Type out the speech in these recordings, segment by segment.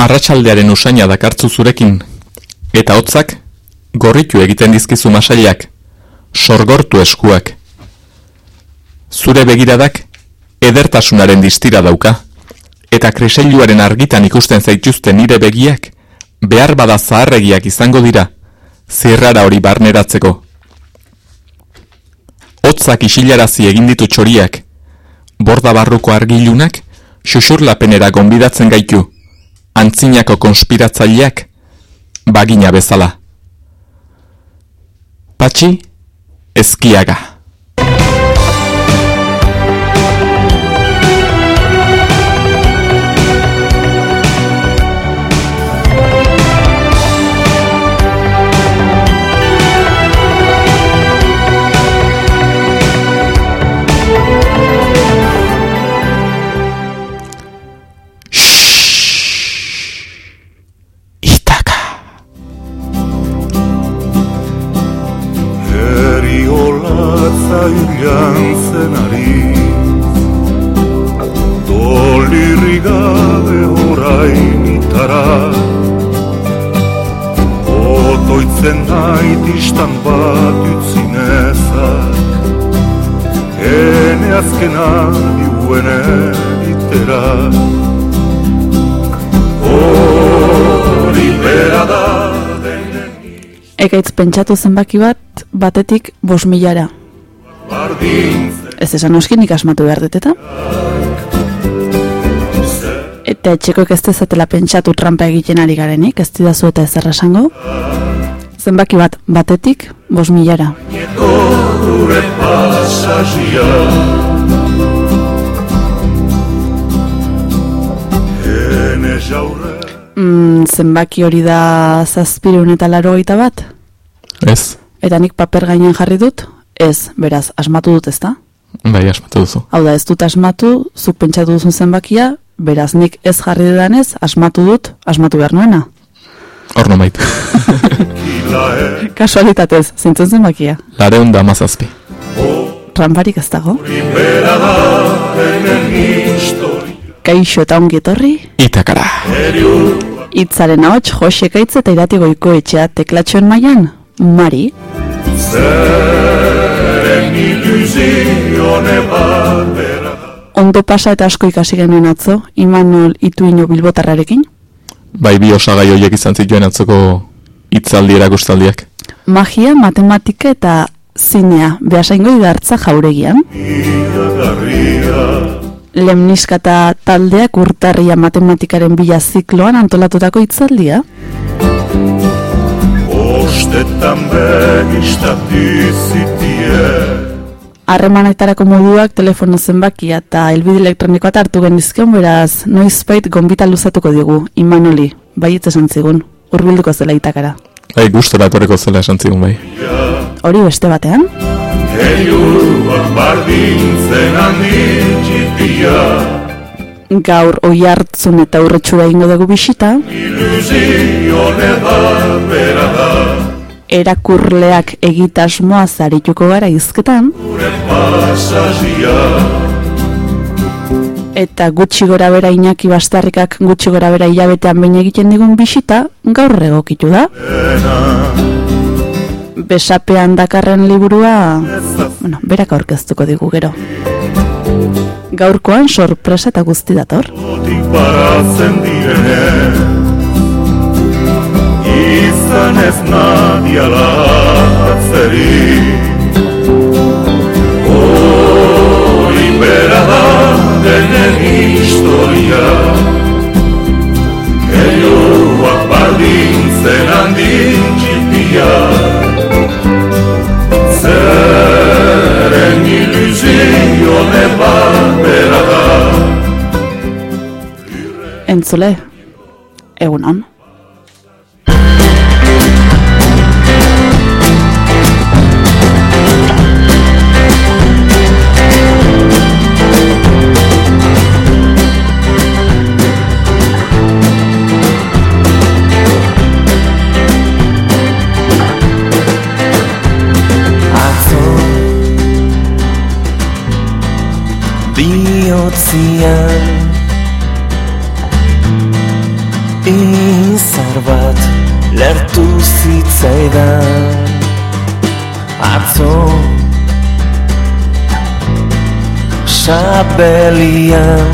arratsaldearen usaina dakartzu zurekin, eta hotzak gorritu egiten dizkizu masailak, sorgortu eskuak. Zure begiradak edertasunaren distira dauka, eta kreseiluaren argitan ikusten zaituzten nire begiak, behar bada zaharregiak izango dira, zirrara hori barneratzeko. Hotzak isilarazi egin ditu txoriak, borda barruko argilunak, xuxurlapenera gonbidatzen gaitu, antzinako konspiratzaileak, bagina bezala. Patxi, ezkiaga. Otoitzen nait istan bat utzinezak Hene azken adiuen eritera Hori bera da Ekaitz pentsatu zenbaki bat, batetik bos milara. Ez esan oski nik asmatu behar dut eta? Eta etxekoek ez dezatela pentsatu trampa egiten ari garenik, ez didazu eta ez errasango Zenbaki bat batetik, bos milara mm, Zenbaki hori da zazpirun eta laro bat? Ez Eta nik paper gainean jarri dut, Ez, beraz, asmatu dut ezta? Bai, asmatu duzu. Hau da, ez dut asmatu, zuk pentsatu duzun zenbakia, beraz, nik ez jarri dudanez, asmatu dut, asmatu behar nuena. Hor no mait. Kasualitatez, zintzen zenbakia. Lare hunda mazazpi. Ramparik ez dago. Kaixo eta ongi etorri. Itakara. Itzaren ahots, Jose Kaitz eta irati goiko etxea teklatxoen maian, Mari. Zeren ilusione Ondo pasa eta asko ikasi genuen atzo, Imanol Ituino Bilbotarrarekin? Bai, bi osagai horiek izan zituen atzoko itzaldi erakustaldiak. Magia, matematika eta zinea, behasaingo idartza jauregian. Lemniska eta taldeak urtarria matematikaren bila zikloan antolatutako itzaldia bostetan begistati zitie. Harremanetarako moduak telefono zenbakia eta elbide elektronikoa hartu genizkion beraz noizbait gombita luzatuko digu, Imanoli, bai esan zigun, urbilduko zela itakara. Bai, gustora etorreko zela esan zigun bai. Hori beste batean? Gaur oi hartzun eta urretxura ingo dugu bisita. Ilusio erakurleak egitasmoa zarituko gara izketan. Eta gutxi gora bera inaki bastarrikak gutxi gora bera hilabetean bain egiten digun bisita, gaur egokitu da. Besapean dakarren liburua, bueno, berak aurkeztuko digu gero. Gaurkoan sorpresa eta guzti dator izan ez nadia latzeri Hori bera da denen historia Elioak bardin zen handin txipia Zeren ilusio neba bera. Da Entzule, ocean Izar bat lertu zitzaidan Atzo Sabelian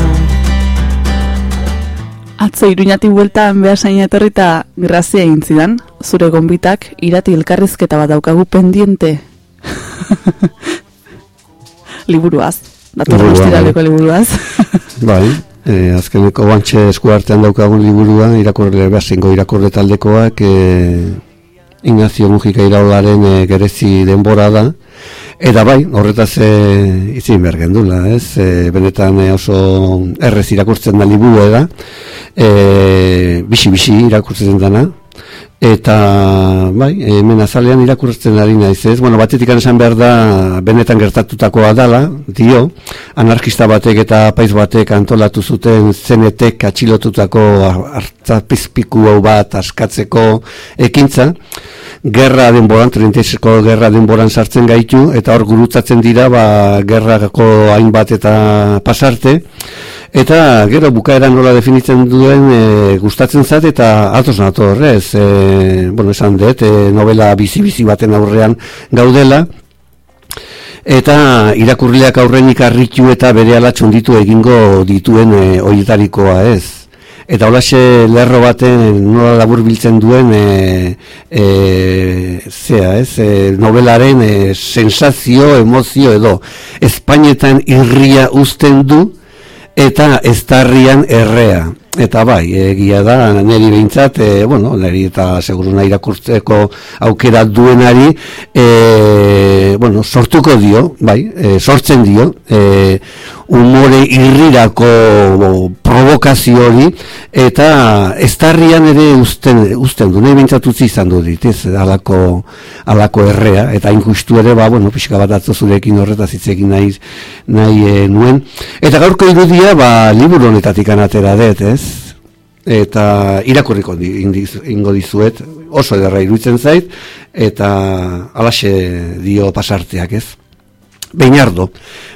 Atzo iruñati bueltan behasaina etorri eta grazia egin zidan, zure gonbitak irati elkarrizketa bat daukagu pendiente. Liburuaz datorren ostiraleko liburuaz. bai, e, azkeneko bantxe eskuartean daukagun liburua, irakurre, behasengo irakurre taldekoak, e, Ignacio Mujika iraularen e, gerezi denbora da, Eta bai, horretaz e, izin behar gendula, ez? E, benetan e, oso errez irakurtzen da liburu da, e, bisi-bisi irakurtzen dana, eta bai, hemen azalean irakurtzen ari naiz, ez? Bueno, batetik esan behar da, benetan gertatutakoa dala, dio, anarkista batek eta paiz batek antolatu zuten zenetek atxilotutako hartzapizpiku hau bat askatzeko ekintza, gerra denboran, 36ko gerra denboran sartzen gaitu, eta hor gurutzatzen dira, ba, gerrako hainbat eta pasarte, eta gero bukaera nola definitzen duen e, gustatzen zat, eta altos nato horrez, e, bueno, esan dut, e, novela bizi-bizi baten aurrean gaudela, eta irakurriak aurrenik arritu eta bere alatxon ditu egingo dituen e, oietarikoa ez. Eta holaxe lerro baten nola labur biltzen duen e, e, zea, ez, e, novelaren e, sensazio, emozio edo. Espainetan irria uzten du eta estarrian errea. Eta bai, egia da, niri behintzat, e, bueno, niri eta seguru nahi irakurtzeko aukera duenari, e, bueno, sortuko dio, bai, e, sortzen dio, e, umore irrirako provokazio hori eta estarrian ere usten, usten du, nahi bintzatutzi izan du dit, ez, alako, alako errea, eta inkustu ere, ba, bueno, pixka bat atzo zurekin horretaz hitzekin nahi, nahi e, nuen. Eta gaurko irudia, ba, liburu honetatik anatera dut, ez? Eta irakurriko ingo dizuet, oso ederra iruditzen zait, eta alaxe dio pasarteak, ez? Beinardo,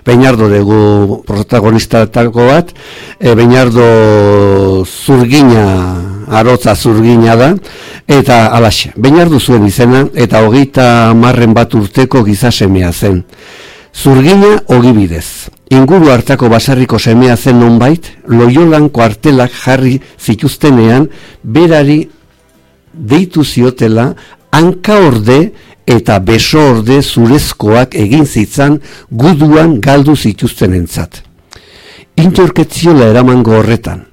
Beinardo dugu protagonista-tako bat, e, Beinardo zurgina, arotza zurgina da, eta alaxe, Beinardo zuen izena, eta hogeita marren bat urteko gizasemea zen. Zurgina ogibidez. Inguru hartako basarriko semea zen nonbait, loiolan kuartelak jarri zituztenean, berari deitu ziotela, hanka orde, eta beso orde zurezkoak egin zitzan guduan galdu zituzten entzat. Intorketziola eramango horretan.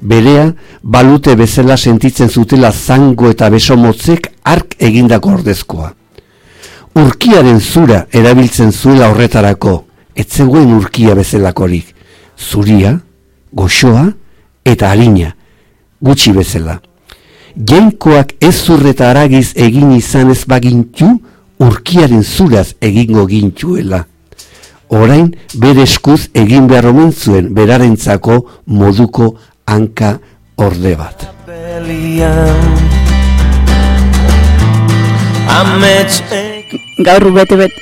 Berea, balute bezala sentitzen zutela zango eta beso motzek ark egindako ordezkoa. Urkiaren zura erabiltzen zuela horretarako, etzegoen urkia bezalakorik. Zuria, goxoa eta harina, gutxi bezala jainkoak ez zurreta aragiz egin izan ez bagintu, urkiaren zuraz egingo gintuela. Orain, bere eskuz egin behar omen zuen berarentzako moduko hanka orde bat. Gaur bete bet.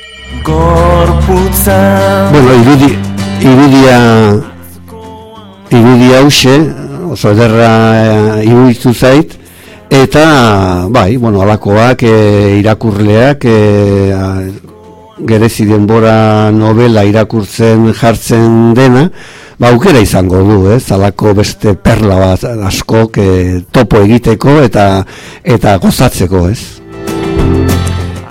Bueno, irudi, irudia, irudia hause, oso ederra iruditu zait, Eta, bai, bueno, alakoak e, irakurleak e, gerezi denbora novela irakurtzen jartzen dena, ba, aukera izango du, ez, alako beste perla bat asko e, topo egiteko eta eta gozatzeko, ez.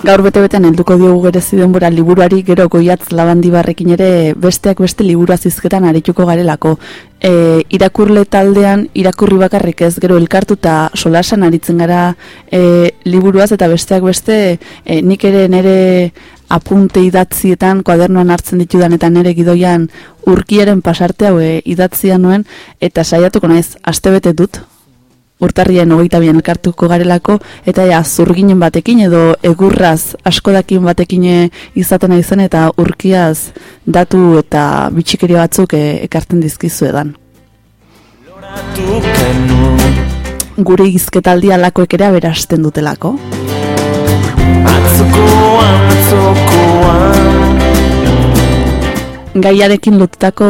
Gaur bete-betean helduko diogu gerezi denbora liburuari gero goiatz labandibarrekin ere besteak beste liburu azizketan arituko garelako. E, irakurle taldean irakurri bakarrik ez gero elkartuta solasan aritzen gara e, liburuaz eta besteak beste e, nik ere nere apunte idatzietan kuadernoan hartzen ditudan eta nere gidoian urkiaren pasarte hau e, idatzia nuen eta saiatuko naiz astebete dut urtarrien hogeita bian elkartuko garelako, eta ja, zurginen batekin edo egurraz askodakin batekin izaten aizen eta urkiaz datu eta bitxikeria batzuk e, ekartzen dizkizu edan. Gure izketaldi alakoek ere aberasten dutelako. Gaiarekin lotutako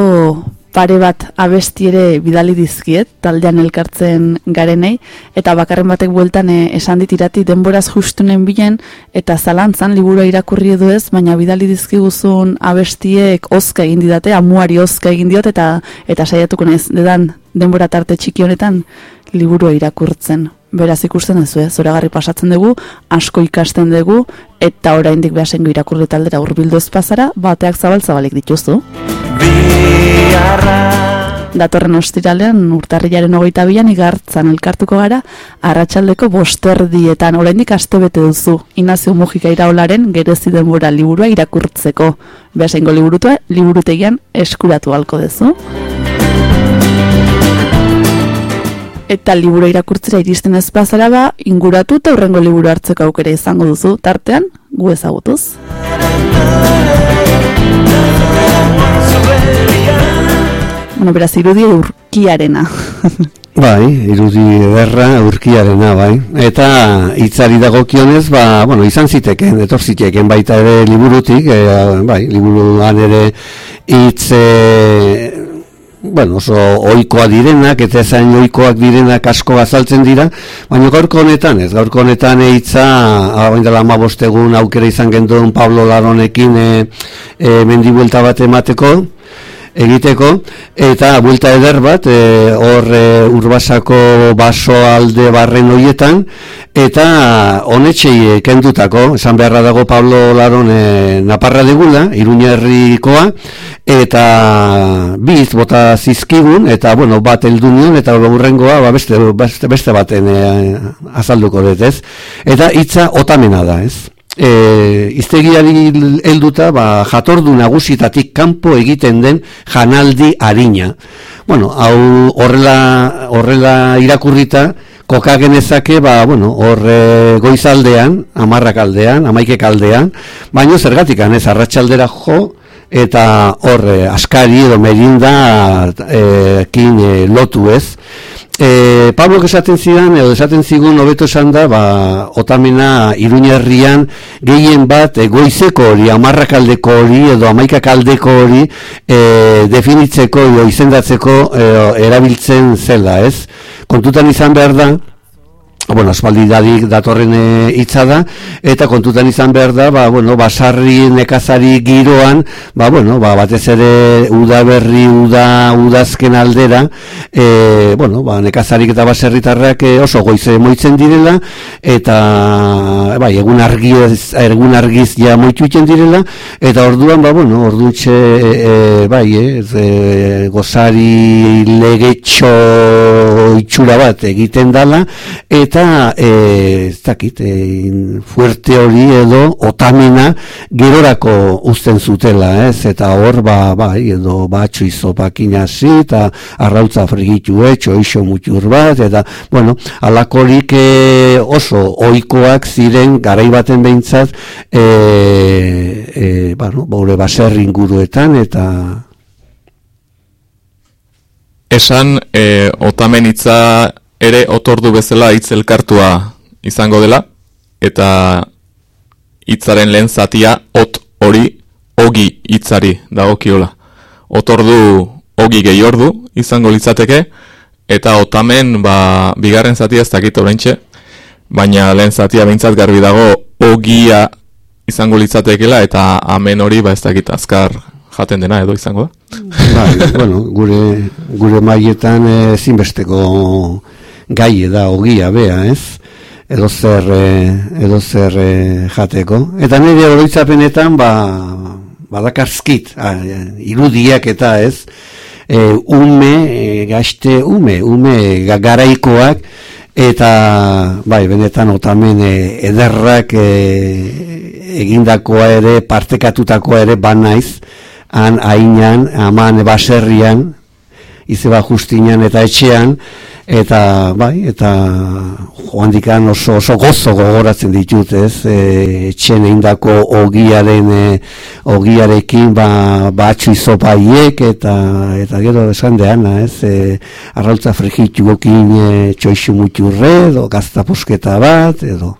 pare bat abesti ere bidali dizkiet, taldean elkartzen garenei, eta bakarren batek bueltan e, esan ditirati denboraz justunen bilen, eta zalantzan liburu irakurri edo ez, baina bidali dizkiguzun abestiek ozka egin didate, amuari ozka egin diot, eta eta saiatuko naiz, dedan denbora tarte txiki honetan liburua irakurtzen. Beraz ikusten duzu, eh? zoragarri pasatzen dugu, asko ikasten dugu, eta oraindik behasengo irakurri taldera urbildu ezpazara, bateak zabal-zabalik dituzu. Datorren ostiralean, urtarriaren hogeita bilan, igartzan elkartuko gara, arratsaldeko bosterdietan, oraindik aste bete duzu, Inazio Mujika iraolaren gerezi denbora liburua irakurtzeko. Behasengo liburutua, liburutegian eskuratu halko duzu eta liburu irakurtzera iristen ez bazara ba, inguratu eta urrengo liburu hartzeko aukera izango duzu, tartean, gu ezagutuz. Bueno, beraz, irudi urkiarena. bai, irudi ederra urkiarena, bai. Eta hitzari dagokionez, ba, bueno, izan ziteken, etor ziteken baita ere liburutik, e, bai, liburuan ere hitz bueno, oso oikoa direnak eta ezain oikoak direnak asko azaltzen dira, baina gaurko honetan ez, gaurko honetan eitza, dela ma bostegun aukera izan genduen Pablo Laronekin e, e, mendibuelta bat emateko, egiteko eta buelta eder bat e, hor e, urbasako baso alde barren hoietan eta honetxei kendutako esan beharra dago Pablo Laron e, naparra degula, Iruñerrikoa eta biz bota zizkigun eta bueno, bat heldu nion eta urrengoa ba, beste, beste, beste baten e, azalduko dut ez? Eta hitza otamena da ez e, iztegiari helduta ba, jatordu nagusitatik kanpo egiten den janaldi harina. Bueno, hau horrela, horrela irakurrita, koka genezake, ba, bueno, horre goizaldean, amarrak aldean, amaikek aldean, baino zergatik ez arratsaldera jo, eta horre askari edo merinda e, kin e, lotu ez. E, Pablo esaten zidan, edo esaten zigun hobeto esan da, ba, otamena iruñerrian gehien bat e, goizeko hori, amarrakaldeko hori, edo amaikakaldeko hori e, definitzeko edo izendatzeko e, erabiltzen zela, ez? Kontutan izan behar da, bueno, aspaldi dadik datorren e, hitza da eta kontutan izan behar da, ba, bueno, basarri nekazari giroan, ba, bueno, ba, batez ere udaberri, uda, udazken aldera, e, bueno, ba, nekazarik eta baserritarrak e, oso goize moitzen direla, eta, bai, egun argiz, egun argiz ja moitu direla, eta orduan, ba, bueno, ordutxe, e, e, bai, e, gozari legetxo itxura bat egiten dala, eta eta e, ez dakit e, fuerte hori edo otamina gerorako uzten zutela ez? Eta hor ba, bai edo batxo izopakin hasi eta arrautza frigitu etxo iso mutur bat eta bueno alakorik e, oso oikoak ziren garai baten behintzat e, e, bueno, baure baser inguruetan eta Esan, e, otamenitza ere otordu bezala hitz elkartua izango dela eta hitzaren lehen zatia ot hori ogi hitzari dagokiola. Otordu ogi gehi ordu izango litzateke eta otamen ba, bigarren zatia ez dakit oraintxe, baina lehen zatia behintzat garbi dago ogia izango litzatekela eta amen hori ba ez dakit azkar jaten dena edo izango da. Bai, bueno, gure, gure maietan ezinbesteko gai da ogia bea, ez? Edo zer, eh, edo zer eh, jateko. Eta nire oroitzapenetan, ba, badakarzkit, ah, irudiak eta ez, e, ume, e, gazte ume, ume garaikoak, eta bai, benetan otamen ederrak e, egindakoa ere, partekatutakoa ere banaiz, han hainan, aman baserrian, izeba justinan eta etxean, eta bai eta joan dikan oso, oso gozo gogoratzen ditut ez? E, etxen eindako ogiaren e, ogiarekin ba, batxu izopaiek eta eta gero esan deana ez? E, arrautza frigitu gokin e, txoixu muturre edo gazta bat edo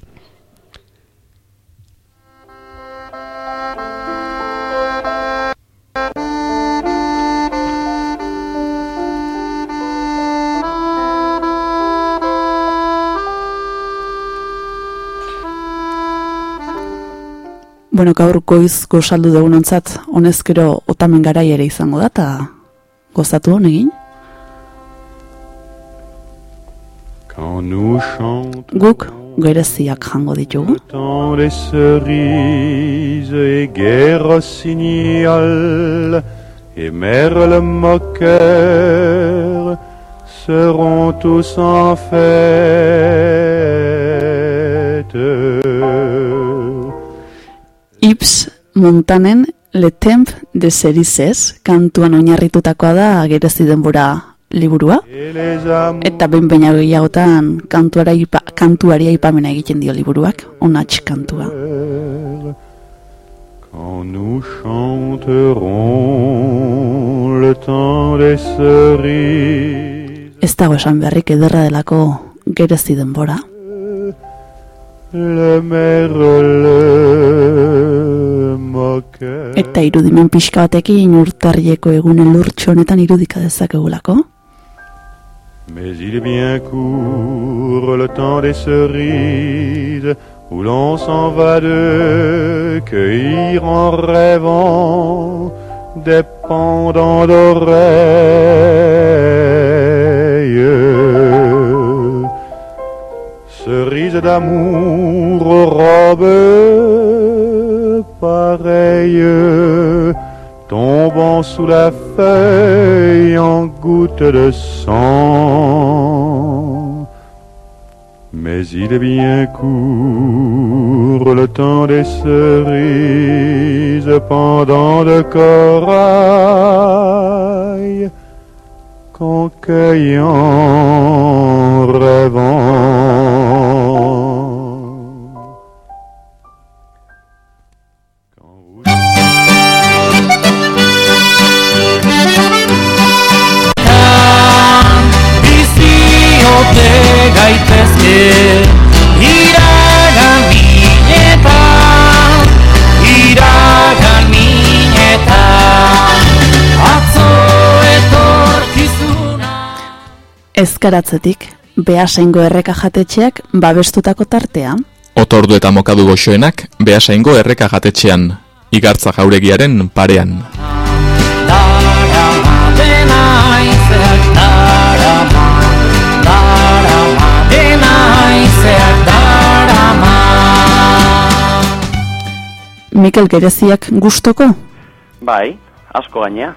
Bueno, gaur goiz gozaldu dugun ontzat, honezkero otamen garai ere izango da, eta gozatu honegin. Guk gereziak jango ditugu. Des cerises et guerre rossignol et merle moqueur seront tous en fête. Ips Montanen Le Temp de Cerizes kantuan oinarritutakoa da gerezi denbora liburua. Eta behin baina gehiagotan kantuara ipa, kantuari aipamena egiten dio liburuak, onats kantua. Quand nous chanterons le temps des cerises, Ez dago esan beharrik ederra delako gerezi denbora. le merle. Eta irudimen pixka batekin urtarrieko egunen lurtxo honetan irudika dezakegulako. Mais il est bien court le temps des cerises où l'on s'en va de cueillir en rêvant des pendants d'oreilles. Cerises d'amour aux robes pareilles tombant sous la feuille en gouttes de sang. Mais il est bien court le temps des cerises pendant le corail qu'en cueillant rêvant. Ezkaratzetik, behasengo erreka jatetxeak babestutako tartea, Otordu eta mokadu goxoenak behasaingo erreka jatetxean, igartza jauregiaren parean. Mikel Gereziak gustoko? Bai, asko gainea.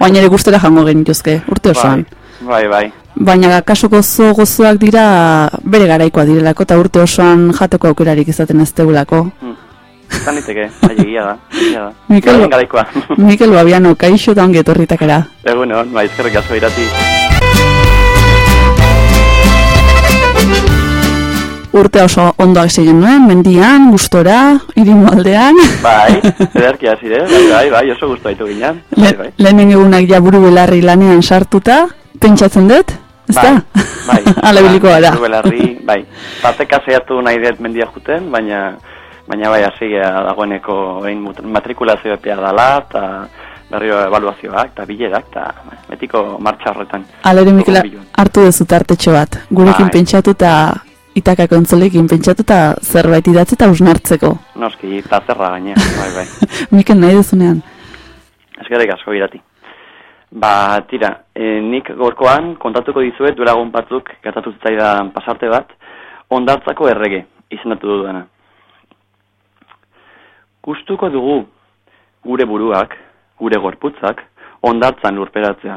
Baina ere gustora jango genituzke, urte osoan. bai, bai. Baina kasu gozo gozoak dira bere garaikoa direlako eta urte osoan jateko aukerarik izaten ez tegulako. Zan diteke, bai, egia da. Egia da. Mikel- garaikoa. Mikel Babiano, kaixo da ongi etorritakera. Egun hon, ezkerrik asko irati. Urte oso ondoak ziren nuen, mendian, gustora, irimu aldean. Bai, ederki hasi de, bai, bai, bai, oso gustu baitu ginen. Bai, Le, bai. lehenen egunak ja buru belarri lanean sartuta, pentsatzen dut, ez da? Bai, bai. Ala biliko gara. Belarri, bai. Pateka saiatu nahi dut mendia juten, baina, baina bai, hasi dagoeneko egin mut- matrikulazio epea dala, eta berriro evaluazioak, eta bilerak, eta bai, betiko martxa horretan. Ala ere Mikel hartu dezu tartetxo bat. Gurekin Bai. pentsatu eta itakako entzolekin pentsatu eta zerbait idatzi eta usnartzeko. Noski, eta zerra gainea, bai, bai. Mikel nahi dezunean. Eskerrik asko irati. Ba, tira, e, nik gorkoan kontatuko dizuet duela batzuk gertatu zitzaidan pasarte bat, ondartzako errege, izendatu dudana. Gustuko dugu gure buruak, gure gorputzak, ondartzan lurperatzea.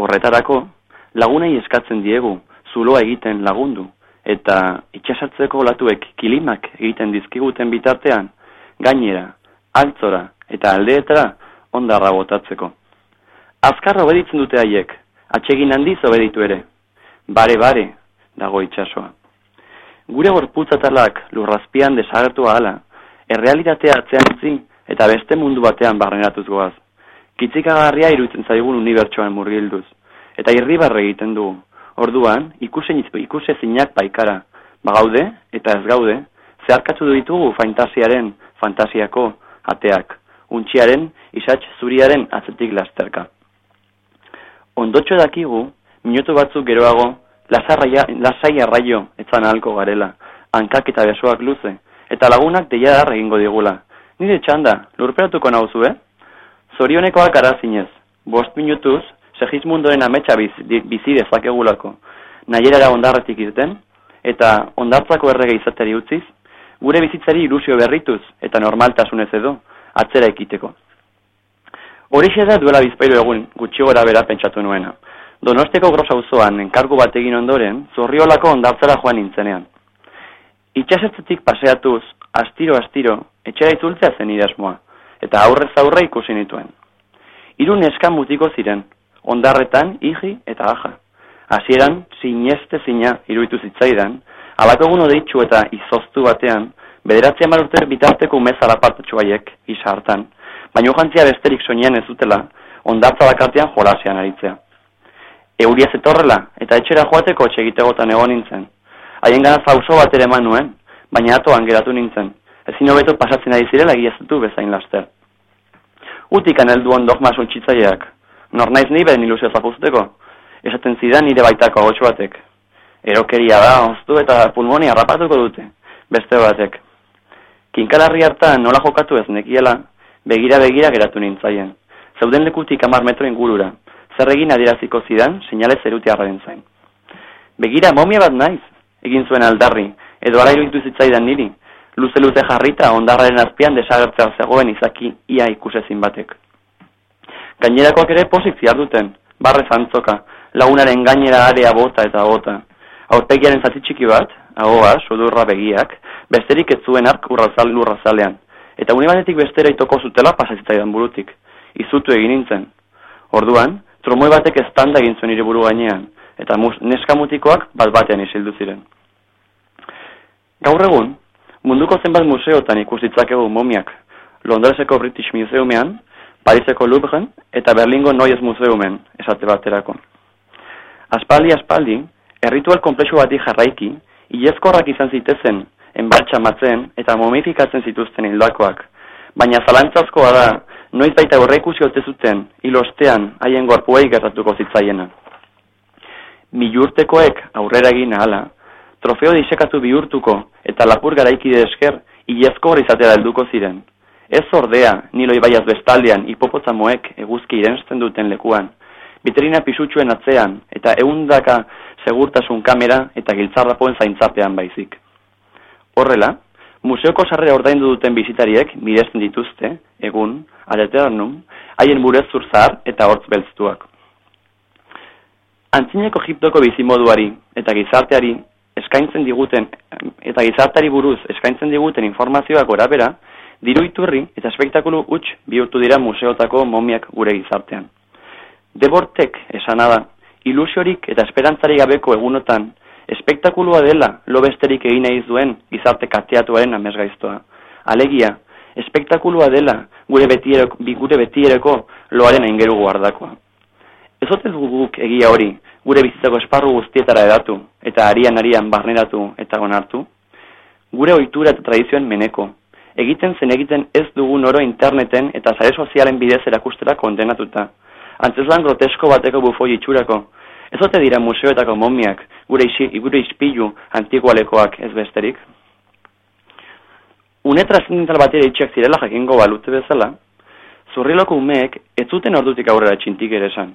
Horretarako, lagunei eskatzen diegu, zuloa egiten lagundu, eta itxasatzeko olatuek kilimak egiten dizkiguten bitartean, gainera, altzora eta aldeetara ondarra botatzeko. Azkar obeditzen dute haiek, atsegin handiz obeditu ere. Bare, bare, dago itsasoa. Gure gorputzatalak lurrazpian desagertu ahala, errealitatea atzean utzi eta beste mundu batean barneratuz goaz. Kitzikagarria iruditzen zaigun unibertsoan murgilduz, eta irribarre egiten dugu. Orduan, ikusen ikusezinak baikara, bagaude eta ez gaude, zeharkatu ditugu fantasiaren, fantasiako ateak, untxiaren, isatx zuriaren atzetik lasterka. Ondotxo dakigu, minutu batzuk geroago, lasai arraio etzan ahalko garela, hankak eta besoak luze, eta lagunak deia dar egingo digula. Nire txanda, lurperatuko nauzu, eh? Zorionekoak arazinez, bost minutuz, segizmundoren ametsa biz, bizi dezakegulako, nahierara ondarretik irten, eta ondartzako errege izateri utziz, gure bizitzari ilusio berrituz eta normaltasunez edo, atzera ekiteko. Horixe da duela bizpairu egun gutxi gora bera pentsatu nuena. Donosteko grosa uzoan enkargu bat egin ondoren, zorriolako ondartzara joan nintzenean. Itxasetzetik paseatuz, astiro-astiro, etxera itzultzea zen idazmoa, eta aurrez aurre ikusi nituen. Hiru neska mutiko ziren, ondarretan, iji eta aja. Hasieran sineste zina iruditu zitzaidan, alako egun odeitzu eta izoztu batean, bederatzea marurte bitarteko umezara partetxu haiek, isa hartan, baina jantzia besterik soinean ez dutela, ondartza bakartean jolasean aritzea. Euria zetorrela, eta etxera joateko txegitegotan egon nintzen. Haien gana zauzo bat ere nuen, baina atoan geratu nintzen. Ezin hobeto pasatzen ari zirela egiazetu bezain laster. Utikan heldu ondok masun txitzaileak. Nor naiz ni beren ilusio zapuzteko. Esaten zidan nire baitako agotxo batek. Erokeria da, oztu eta pulmoni harrapatuko dute. Beste batek. Kinkalarri hartan nola jokatu ez nekiela, begira-begira geratu nintzaien. Zeuden lekutik amar metro ingurura. Zer egin adieraziko zidan, seinale zeruti arraren zain. Begira, momia bat naiz, egin zuen aldarri, edo ala iruditu zitzaidan niri, luze-luze jarrita ondarraren azpian desagertzea zegoen izaki ia ikusezin batek. Gainerakoak ere pozik ziar duten, barre zantzoka, lagunaren gainera area bota eta bota. Aurpegiaren zati txiki bat, ahoa, sudurra begiak, besterik ez zuen ark urrazal lurrazalean, eta unibatetik bestera itoko zutela pasazitzaidan burutik. Izutu egin nintzen. Orduan, tromoi batek eztanda egin zuen buru gainean, eta neskamutikoak bat batean isildu ziren. Gaur egun, Munduko zenbat museotan ikusitzakegu momiak, Londreseko British Museumean, Pariseko Louvren eta Berlingo Noyes Museumen, esate baterako. Aspaldi, aspaldi, erritual komplexu bati jarraiki, ilezkorrak izan zitezen, enbaltsa matzen eta momifikatzen zituzten hildakoak. Baina zalantzazkoa da, noiz baita horrekusi ote zuten, hilostean haien gorpuei gertatuko zitzaiena. Milurtekoek aurrera egin ahala, trofeo disekatu bihurtuko eta lapur garaikide esker ilezko hori izatea helduko ziren. Ez ordea, nilo ibaiaz bestaldean hipopotzamoek eguzki irensten duten lekuan, biterina pisutxuen atzean eta eundaka segurtasun kamera eta giltzarrapoen zaintzapean baizik. Horrela, museoko sarrera ordaindu duten bizitariek miresten dituzte, egun, aleternum, haien burez zurzar eta hortz beltztuak. Antzineko Egiptoko bizimoduari eta gizarteari eskaintzen diguten eta gizartari buruz eskaintzen diguten informazioak gorabera, diru iturri eta espektakulu huts bihurtu dira museotako momiak gure gizartean. Debortek esana da, ilusiorik eta esperantzari gabeko egunotan, espektakulua dela lo besterik egin nahi duen gizarte kateatuaren amesgaiztoa. Alegia, espektakulua dela gure betiereko, gure betiereko loaren aingeru guardakoa. Ez guk egia hori, gure bizitzako esparru guztietara edatu, eta arian arian barneratu eta gonartu, gure ohitura eta tradizioen meneko, egiten zen egiten ez dugun oro interneten eta zare sozialen bidez erakustera kondenatuta, antzeslan grotesko bateko bufoi itxurako, ez ote dira museoetako momiak, gure, isi, gure ispilu antigualekoak ez besterik. Une trascendental batera itxak zirela jakingo balute bezala, zurriloko umeek ez zuten ordutik aurrera txintik ere esan.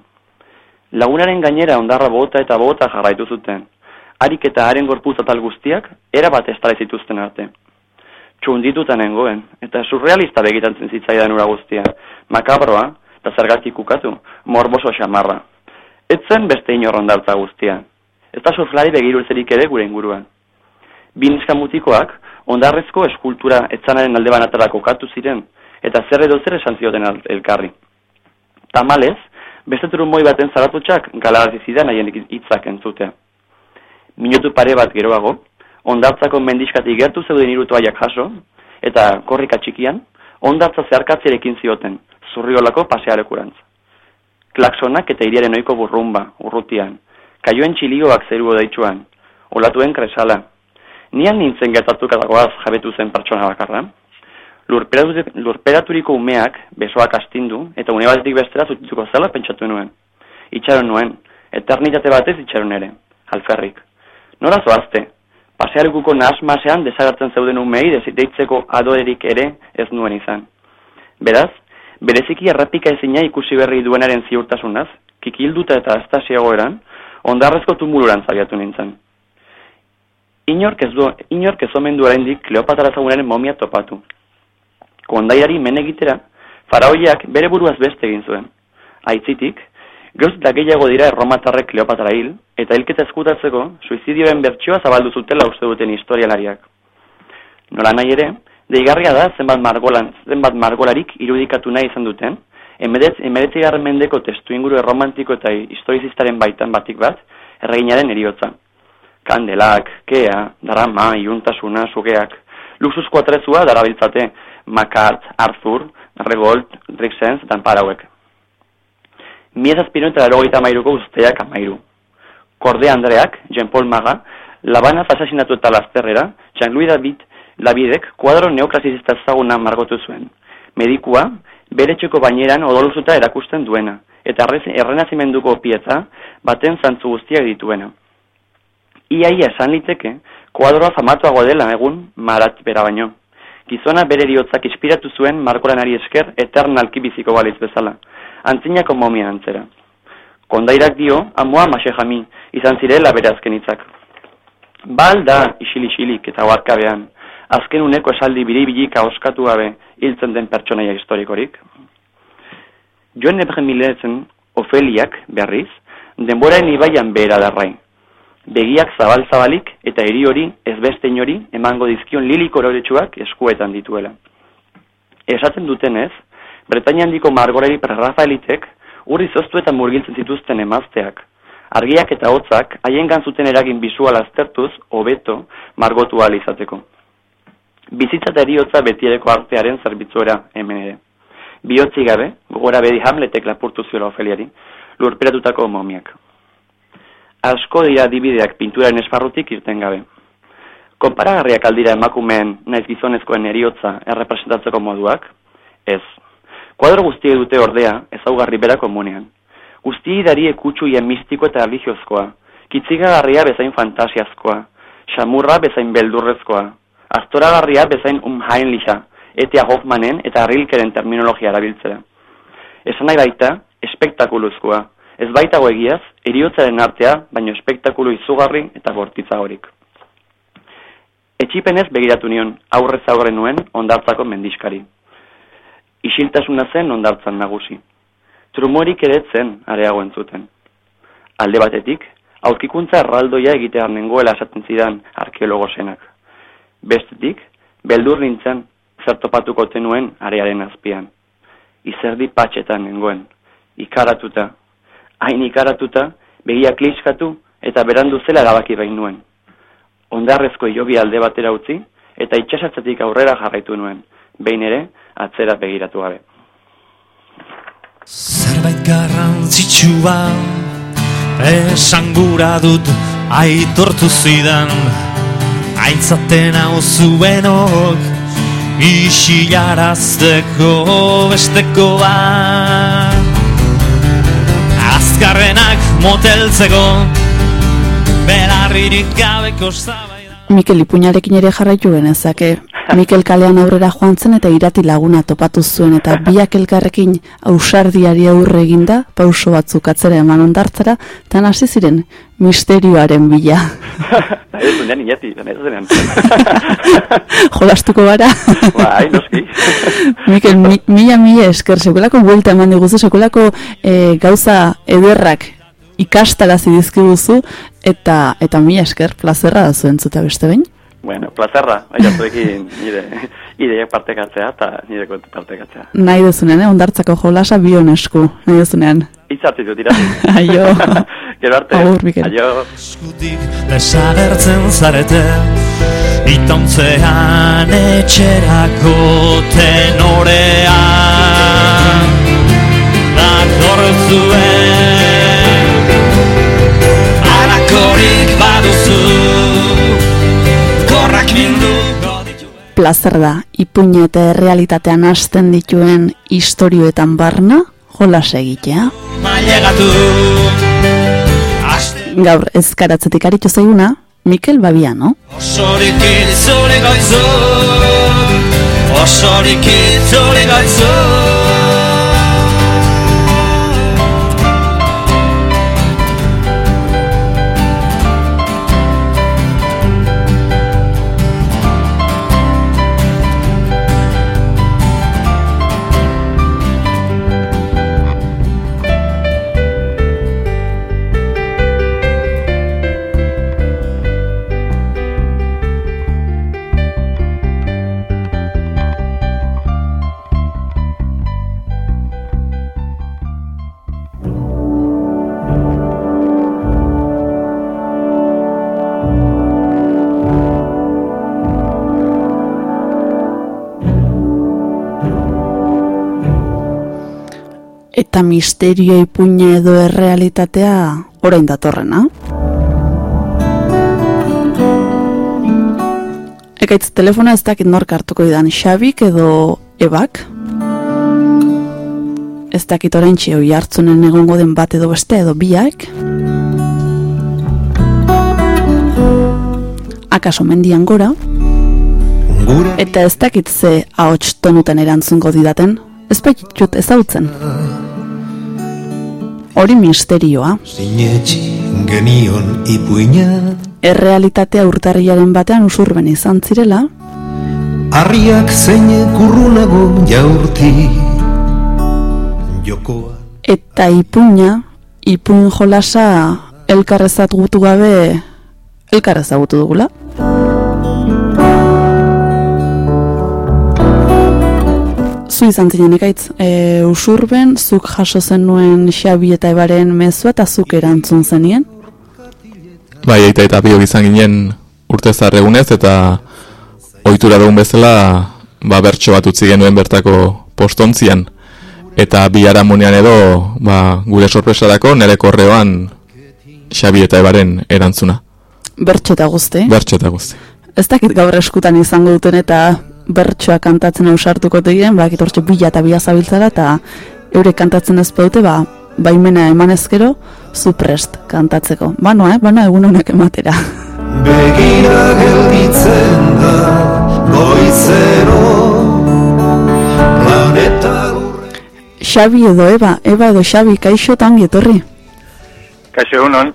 Lagunaren gainera ondarra bota eta bota jarraitu zuten. Harik eta haren gorpuz atal guztiak, erabat estare zituzten arte. Txundituta nengoen, eta surrealista begitatzen zitzaidan ura guztia. Makabroa, eta zergatik ukatu, morboso xamarra. Etzen beste inorron dartza guztia. Ez surflari begirultzerik ere gure inguruan. Binizka mutikoak, ondarrezko eskultura etzanaren alde banatarako katu ziren, eta zer edo zer esan zioten elkarri. Tamalez, beste moi baten zaratutxak galarazi zidan haien hitzak entzutea. Minutu pare bat geroago, ondartzako mendiskatik gertu zeuden irutu jaso, eta korrika txikian, ondartza zeharkatzerekin zioten, zurriolako pasearekurantz. Klaksonak eta iriaren oiko burrumba, urrutian, kaioen txilioak zeru odaitxuan, olatuen kresala. Nian nintzen gertatukatagoaz jabetu zen pertsona bakarra, lurperaturiko umeak besoak astindu eta une batetik bestera zutituko zela pentsatu nuen. Itxaron nuen, eternitate batez itxaron ere, alferrik. Nora zoazte, Pasearukuko nahasmasean desagertzen zeuden umei deitzeko adorerik ere ez nuen izan. Beraz, bereziki errepika ezina ikusi berri duenaren ziurtasunaz, kikilduta eta estasiagoeran, ondarrezko tumuluran zabiatu nintzen. Inork ez, du, inork ez omen du oraindik Kleopatra zagunaren momia topatu. Kondaiari menegitera, faraoiak bere buruaz beste egin zuen. Aitzitik, Geuz da gehiago dira erromatarrek Kleopatra hil, eta hilketa eskutatzeko suizidioen bertsioa zabaldu zutela uste duten historialariak. Nola nahi ere, deigarria da zenbat, margolan, zenbat margolarik irudikatu nahi izan duten, emeretzi garren mendeko testu inguru erromantiko eta historizistaren baitan batik bat, erreginaren eriotza. Kandelak, kea, darama, iuntasuna, sugeak, luxuzko atrezua darabiltzate, Makart, Arthur, Revolt, Rixens eta Parauek. Miez azpiro eta erogeita mairuko usteak amairu. Korde Andreak, Jean Paul Maga, Labana asasinatu eta lasterrera, Jean-Louis David Labidek kuadro neoklasizista zaguna margotu zuen. Medikua, bere txeko baineran odoluzuta erakusten duena, eta errenazimenduko pieza baten zantzu guztiak dituena. Iaia esan liteke, kuadroa famatuago dela egun marat bera baino. Gizona bere eriotzak inspiratu zuen markolanari esker eternalki biziko baliz bezala antzinako momia antzera. Kondairak dio, amua mase jami, izan zirela bere azken hitzak. Bal da isil-isilik eta huarkabean, azken uneko esaldi biribilik oskatu gabe hiltzen den pertsonaia historikorik. Ebgen miletzen, Ofeliak, berriz, denboraen ibaian behera darrai. Begiak zabal-zabalik eta eri hori ezbeste inori emango dizkion liliko kororetsuak eskuetan dituela. Esaten dutenez, Bretaña handiko margorari prerrafaelitek urri zoztu eta murgiltzen zituzten emazteak. Argiak eta hotzak haien gantzuten eragin bisual aztertuz, hobeto, margotu izateko. Bizitza eriotza betiereko artearen zerbitzuera hemen ere. Biotzi gabe, gogora bedi hamletek lapurtu zuela ofeliari, lurperatutako momiak. Asko dira dibideak pinturaren esparrutik irten gabe. Konparagarriak aldira emakumeen naiz gizonezkoen eriotza errepresentatzeko moduak? Ez, Kuadro guztiek dute ordea, ezaugarri bera komunean. Guzti darie kutsuien mistiko eta religiozkoa, kitzigagarria bezain fantasiazkoa, xamurra bezain beldurrezkoa, astoragarria bezain umhain lisa, etia Hoffmanen eta Rilkeren terminologia erabiltzera. Esan nahi baita, espektakuluzkoa, ez baitago egiaz, eriotzaren artea, baino espektakulu izugarri eta bortitza horik. Etxipenez begiratu nion, aurrez aurre nuen, ondartzako mendiskari isiltasuna zen ondartzan nagusi. Trumorik ere zen areago entzuten. Alde batetik, aurkikuntza erraldoia egitear nengoela esaten zidan arkeologo zenak. Bestetik, beldur nintzen zertopatuko tenuen arearen azpian. Izerdi patxetan nengoen, ikaratuta. Hain ikaratuta, begiak kliskatu eta berandu zela gabaki bain nuen. Ondarrezko iobi alde batera utzi eta itxasatzetik aurrera jarraitu nuen. Behin ere, atzera begiratu gabe. Zerbait garrantzitsua esan gura dut aitortu zidan aintzaten hau zuenok isilarazteko besteko bat. Azkarrenak moteltzeko belarririk gabeko zabaida Mikel Ipuñarekin ere jarraitu genezake Mikel kalean aurrera joan zen eta irati laguna topatu zuen eta biak elkarrekin ausardiari aurre eginda, pauso batzuk atzera eman ondartzera, eta hasi ziren misterioaren bila. Ez zunean inati, zunean. Jolastuko gara. Bai, noski. Mikel, mila mila esker, sekulako buelta eman diguzu, sekulako e, gauza ederrak ikastarazi dizkibuzu, eta, eta mila esker, plazerra da zuen zuta beste behin. Bueno, plazerra, baina zuekin nire ideiak partekatzea eta nire partekatzea. Nahi duzunean, eh? ondartzako jolasa bion esku, nahi duzunean. Itzartzi dut, irazi. Aio. Gero arte. Agur, Mikel. Aio. Eskutik desagertzen zarete Itontzean etxerako tenorean Dator zuen Arakorik baduzu Plazer da, ipuño eta realitatean hasten dituen historioetan barna, jolas egitea. Gaur ezkaratzetik aritu zaiguna, Mikel Babiano. Osorik itzule gaitzu Osorik itzule gaitzu Eta misterio ipuña edo errealitatea orain datorrena. Ekaitz telefona ez dakit nork hartuko idan Xabik edo Ebak. Ez dakit orain txio jartzunen egongo den bat edo beste edo biak. Akaso mendian gora. Eta ez dakit ze ahots tonuten erantzungo didaten. Ez baitut ezautzen. Hori misterioa. Genion ipuina Errealitatea urtarriaren batean usurben izan zirela, Arriak zeine kurrunago jaurti Jokoa eta ipuña, ipuin jolasa elkarrezagutu gabe elkarrezagutu dugula. Zu izan zinen ekaitz, e, usurben, zuk jaso zenuen Xabi eta Ebaren mezua eta zuk erantzun zenien? Bai, eta eta biok izan ginen urte zarregunez eta ohitura dugun bezala ba, bertso bat utzi genuen bertako postontzian. Eta bi aramunean edo ba, gure sorpresarako nire korreoan Xabi eta Ebaren erantzuna. Bertxo eta guzti. Bertso eta guzti. Ez dakit gaur eskutan izango duten eta bertsoa kantatzen ausartuko tegien, ba, hortxe bila eta bila zabiltzara, eta eurek kantatzen ez dute, ba, baimena eman ezkero, zu prest kantatzeko. Banoa, eh? Banoa egun honak ematera. Begira gelditzen da goizero Planeta lurre Xabi edo Eba, Eba edo Xabi, kaixo eta ongi etorri. Kaixo egunon,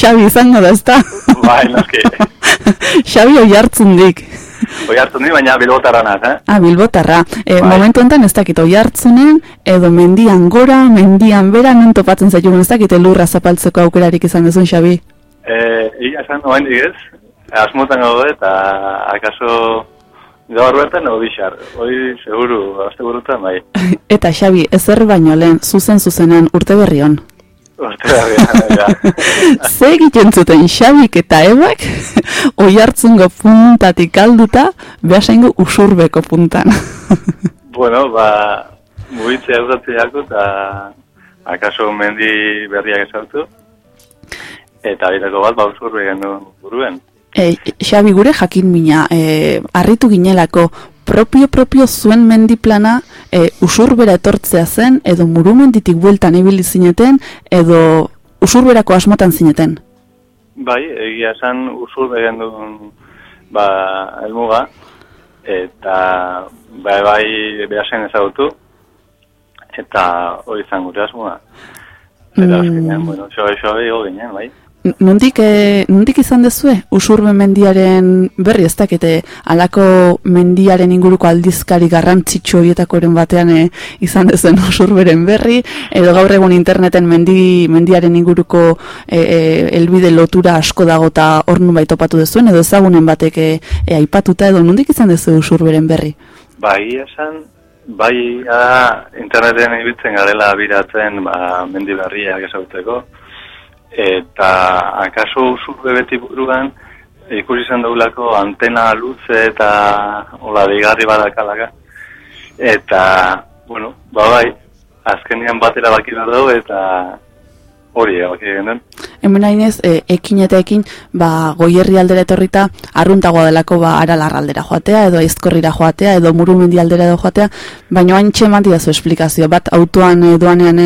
Xabi izango da, ezta? bai, noski. Xabi oi hartzun dik. Oi hartzen di, baina bilbotarra naz, eh? Ah, bilbotarra. E, Bai. momentu enten ez dakit oi hartzunen, edo mendian gora, mendian bera, non topatzen zaitugun ez dakit lurra zapaltzeko aukerarik izan duzun, Xabi. Eh, Ia esan, oain digez, asmotan gaude eta akaso gaur bertan edo bixar. Hoi, seguru, azte burutan, bai. Eta Xabi, ezer baino lehen, zuzen zuzenean urte berri hon. Urte berria, ja. Ze egiten zuten Xabik eta Ebak, oi hartzungo puntatik alduta, behasaingo usurbeko puntan. Bueno, ba, mugitzea usatzea eta akaso mendi berriak esautu. Eta bitako bat, ba, usurbe gendu buruen. e, Xabi gure jakin mina, e, arritu ginelako, propio-propio zuen mendiplana e, usurbera etortzea zen, edo murumenditik bueltan ibili zineten, edo usurberako asmotan zineten. Bai, egia esan usurbe gendu ba, elmuga, eta bai bai behasen ezagutu, eta hori izan gure asmoa. Eta Mm. azkenean, bueno, igo ginen, bai. Nondik, e, nondik izan dezue usurbe mendiaren berri ez dakite alako mendiaren inguruko aldizkari garrantzitsu horietakoren batean e, izan dezen usurberen berri edo gaur egun interneten mendi, mendiaren inguruko e, e, elbide lotura asko dago eta hor nunbait topatu dezuen edo ezagunen batek e, e, aipatuta edo nondik izan dezu usurberen berri? Bai, esan, bai da, interneten ibiltzen garela biratzen ba, mendi berriak ezagutzeko, eta akaso usurbe beti buruan ikusi izan daulako antena luze eta hola deigarri badakalaka. Eta, bueno, ba bai, azkenian batera baki dugu eta hori baki genuen. Hemen hainez, e, ekin eta ekin, ba, goierri aldera etorrita, arruntagoa delako, ba, aralar aldera joatea, edo aizkorrira joatea, edo murumendi aldera edo joatea, baina hain txeman didazu esplikazio, bat autoan e, doanean,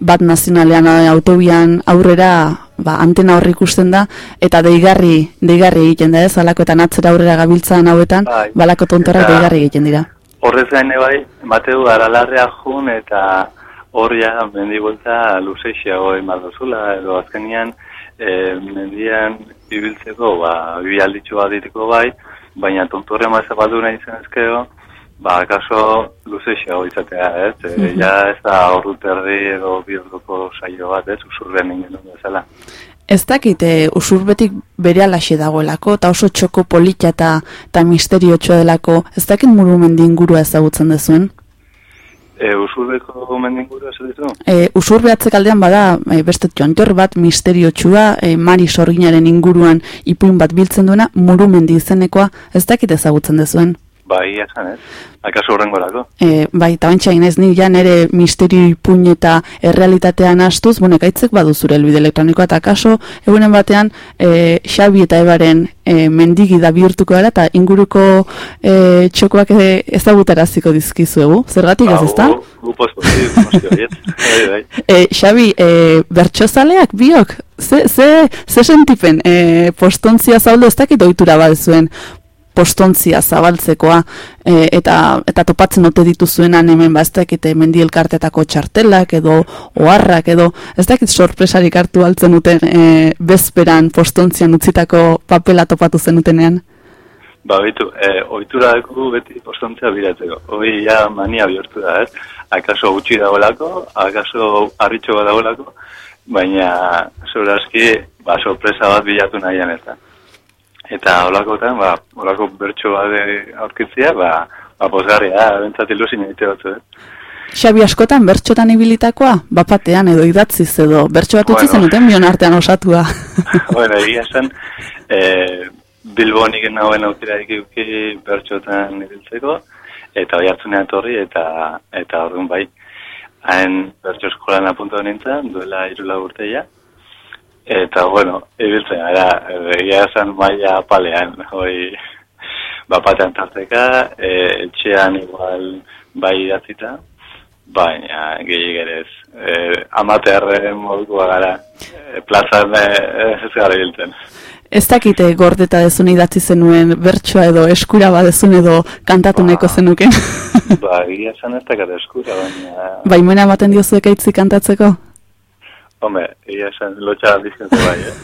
bat nazionalean, autobian aurrera, ba, antena horri ikusten da, eta deigarri, deigarri egiten da ez, alako eta natzera aurrera gabiltzan hauetan, Bai. balako tontorrak Eta- deigarri egiten dira. Horrez gaine bai, bateu aralarrea jun eta horria mendigolta luzeixiago eman duzula, edo azkenian e, mendian ibiltzeko, ba, bi alditxu bat diteko bai, baina tontorre mazza badu nahi zen ezkero, ba, kaso luzeixiago izatea, ez? E, ja ez da ordu terdi edo bi orduko saio bat, ez? Usurren ingen duen bezala. Ez dakit, e, usurbetik bere alaxe dagoelako, eta oso txoko polita eta, eta misteriotxoa delako, ez dakit murumendi ingurua ezagutzen dezuen. E, usurbeko mendinguru ez ditu? E, usurbe atzekaldean bada e, beste tontor bat misteriotxua, e, Mari Sorginaren inguruan ipuin bat biltzen duena, murumendi izenekoa, ez dakit ezagutzen dezuen. Ba, ia esan, ez? Akaso horrengorako? E, bai, eta bantxa inez, ni ja nere misterio ipuin eta errealitatean astuz, bueno, ekaitzek badu zure elbide elektronikoa, eta kaso, egunen batean, e, Xabi eta Ebaren e, mendigi da bihurtuko gara, eta inguruko e, txokoak e, ezagutaraziko dizkizuegu, zergatik ez ezta? Gu. Bai, bai. E, Xabi, e, bertxozaleak biok, ze, ze, ze sentipen, e, postontzia zabaldu ez dakit ohitura bat zuen postontzia zabaltzekoa e, eta eta topatzen ote dituzuenan hemen ba ez dakit e, mendi elkartetako txartelak edo oharrak edo ez dakit sorpresarik hartu altzen duten e, bezperan postontzian utzitako papela topatu zenutenean. Ba, bitu, e, ohitura dugu beti postontzea biratzeko. Hoi ja mania bihurtu da, ez? Akaso gutxi dagoelako, akaso harritxo dagoelako, baina zorazki, ba, sorpresa bat bilatu nahian ez da. Eta holakotan, ba, holako bertso bat eh, aurkitzea, ba, ba, posgarria, bentsat ilusin egite batzu, eh? Xabi askotan bertxotan ibilitakoa, bapatean edo idatziz edo bertxo bat utzi Bueno. zenuten bion artean osatua. bueno, egia esan, e, Bilbon iken nagoen aukera ikiuki bertxotan ibiltzeko, eta bai hartzunean etorri, eta eta orduan bai, hain bertxo eskolan apuntu nintzen, duela irula urteia, eta bueno, ibiltzen, gara, egia esan maila palean, hoi, bapatean tarteka, e, etxean igual bai idatzita, baina gehi gerez, e, amatearren modukoa gara, e, plazan e, ez gara ibiltzen. Ez dakite gordeta dezun idatzi zenuen bertsoa edo eskura badezun edo kantatu nahiko zenuken. ba, egia esan ez dakat eskura, baina, Baimena ematen diozu ekaitzi kantatzeko? Hombre, egia esan lotxa aldizken bai, eh?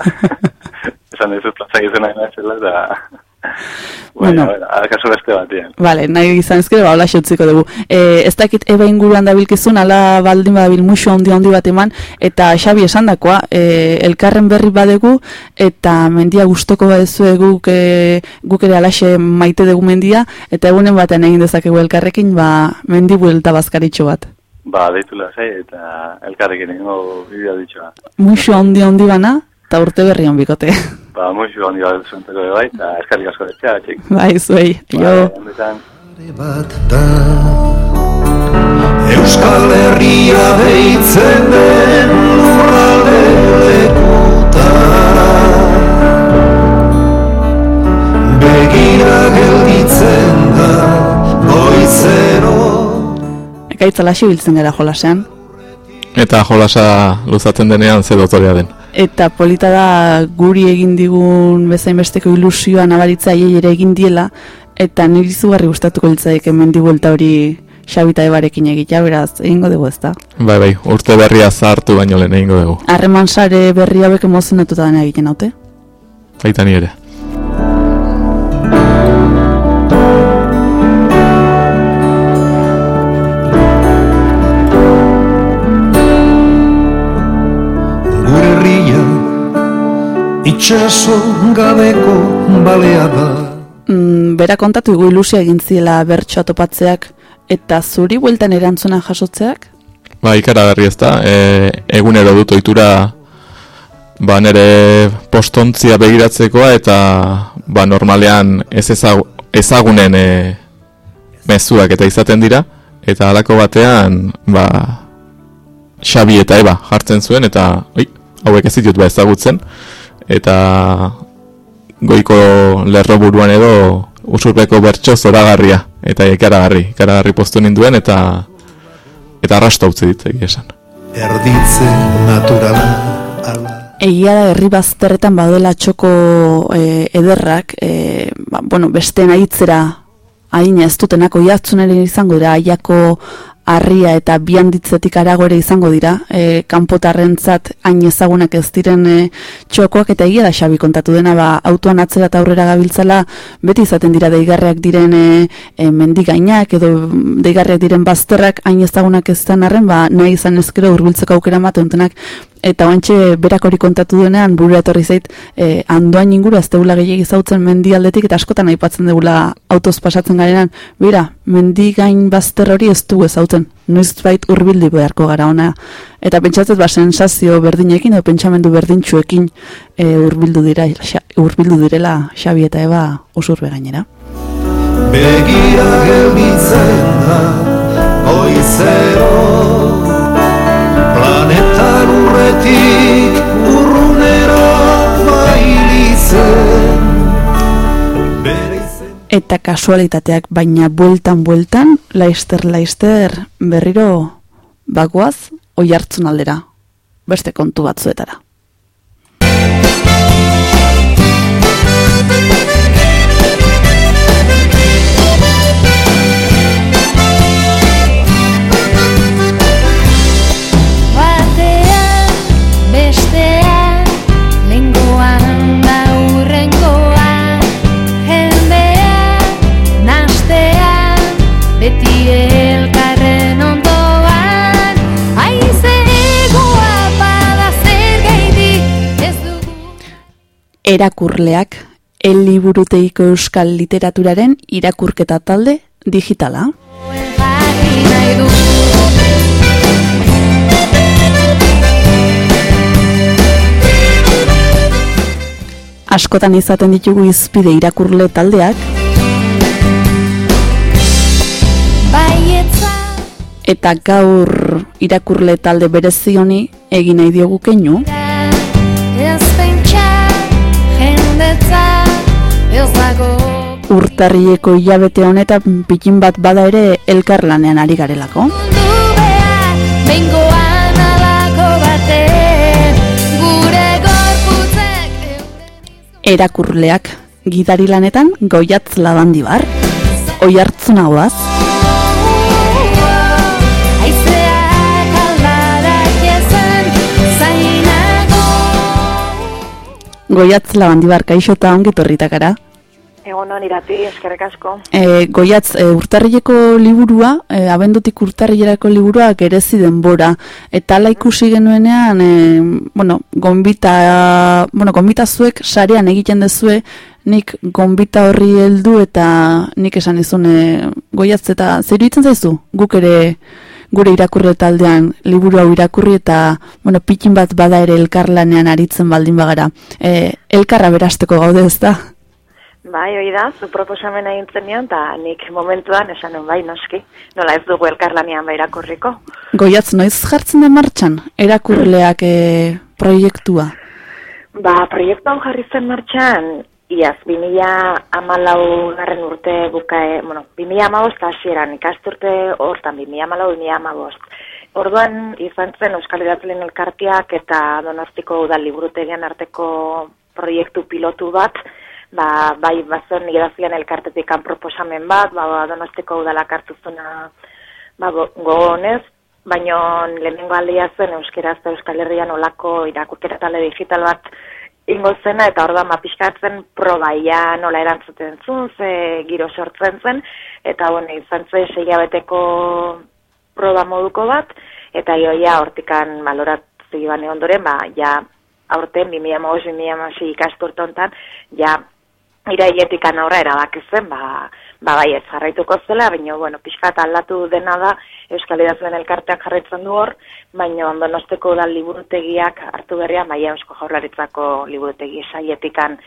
esan dizu plaza gizena nahi zela, eta, Bueno. bueno, akaso beste batean. Vale, nahi izan ezkero, ba, hola utziko dugu. E, ez dakit eba inguruan dabilkizun, ala baldin badabil musu handi handi bat eman, eta Xabi esandakoa, e, elkarren berri badegu, eta mendia gustoko badezu guk, e, guk ere alaxe maite dugu mendia, eta egunen batean egin dezakegu elkarrekin, ba, mendi buelta bazkaritxo bat. Ba, deitu lasai eta elkarrekin egingo bidea ditxoa. Musu handi handi bana, eta urte berri hon bikote. Ba, muixu handi bat zuenteko bai, eta eskarrik asko detzea, txik. bai, zuei, jo. Bat da Euskal Herria deitzen den lurralde lekutara Begira gelditzen da goizero Ekaitz alaxi biltzen gara jolasean. Eta jolasa luzatzen denean ze dotorea den. Eta polita da guri egin digun bezain besteko ilusioa nabaritza ere egin diela, eta niri zugarri gustatuko litzaik hemen buelta hori Xabita Ebarekin egitea, beraz, egingo dugu ez da. Bai, bai, urte berria zartu baino lehen egingo dugu. Harreman sare berri hauek emozionatuta dena egiten haute. Baita ni ere. Itxaso gabeko balea da Mm, bera kontatu igu ilusia egin ziela bertsoa topatzeak, eta zuri bueltan erantzuna jasotzeak? Ba, ikaragarri ez da, e, egunero dut ohitura ba, nere postontzia begiratzekoa eta ba, normalean ez ezagu, ezagunen e, mezuak eta izaten dira, eta halako batean ba, Xabi eta Eba jartzen zuen, eta oi, hauek ez ditut ba ezagutzen, eta goiko lerro buruan edo usurbeko bertso zoragarria, eta ikaragarri, ikaragarri postu ninduen, eta eta arrasta utzi dit, egia esan. Erditze naturala ala Egia da herri bazterretan badela txoko e, ederrak, e, ba, bueno, beste nahitzera hain ez dutenako jatzunaren izango dira, aiako harria eta bianditzetik arago ere izango dira, e, kanpotarrentzat hain ezagunak ez diren e, txokoak eta egia da xabi kontatu dena, ba, autoan atzera eta aurrera gabiltzala, beti izaten dira deigarriak diren e, e, mendigainak edo deigarriak diren bazterrak hain ezagunak ez arren, ba, nahi izan ezkero urbiltzeko aukera matentenak eta oantxe berak hori kontatu duenean burura etorri zait e, andoain inguru ez deula gehiagi zautzen mendialdetik eta askotan aipatzen degula autoz pasatzen garenan bera, mendigain bazter hori ez du ezautzen noiz bait urbildi beharko gara ona eta pentsatzen ba sensazio berdinekin edo pentsamendu berdintxuekin e, urbildu dira urbildu direla Xabi eta Eba usurbe gainera Begira gelditzen da Oizero planeta lurretik urrunera Eta kasualitateak baina bueltan bueltan, laister laister berriro bagoaz oi hartzun aldera, beste kontu batzuetara. Erakurleak eliburuteiko euskal literaturaren irakurketa talde digitala. Askotan izaten ditugu izpide irakurle taldeak. Eta gaur irakurle talde berezioni egin nahi diogu keinu. Urtarrieko hilabete honetan pikin bat bada ere elkarlanean ari garelako. Erakurleak gidari lanetan goiatz labandibar. Oi hartzun Goiatz labandibar, kaixo eta ongi torritakara. Egon hon irati, eskerrek asko. E, goiatz, e, urtarrileko liburua, e, abendutik urtarrilerako liburua gerezi denbora. Eta ala ikusi genuenean, e, bueno, gombita, bueno, gombita zuek sarean egiten dezue, nik gombita horri heldu eta nik esan izun e, goiatz eta zer zaizu? Guk ere gure irakurre taldean liburu hau irakurri eta bueno, pikin bat bada ere elkarlanean aritzen baldin bagara. E, elkarra berasteko gaude ez da? Bai, hori da, zu proposamen egin zenion, eta nik momentuan esan bai noski, nola ez dugu elkarlanean bai irakurriko. Goiatz, noiz jartzen da martxan, erakurleak e, proiektua? Ba, proiektuan jarri zen martxan, Iaz, 2000 amalau garren urte bukae, bueno, 2000 amabost hasieran ikasturte hortan, 2000 amalau, 2000 amabost. Orduan, izan zen Euskal Idatzelen elkartiak eta Donostiko udal liburutegian arteko proiektu pilotu bat, ba, bai bazen idazlean elkartetik proposamen bat, ba, Donostiko udalak hartuzuna ba, gogonez, baino lehenengo aldia zen Euskeraz Euskal Herrian olako irakurkera tale digital bat ingo zena eta hor da mapiskatzen probaia nola erantzuten zuen, ze giro sortzen zen, eta bueno, izan zen seiabeteko proba moduko bat, eta joia hortikan balorat zigiban ondoren, ba, ja, aurten, 2008-2008 ikasturtontan, ja, iraietik aurra erabak zen, ba, ba bai ez jarraituko zela, baina, bueno, pixkat aldatu dena da, Euskal Idazuen elkarteak jarraitzen du hor, baina ondonosteko da liburutegiak hartu berria, maia Eusko Jaurlaritzako liburutegi saietikan,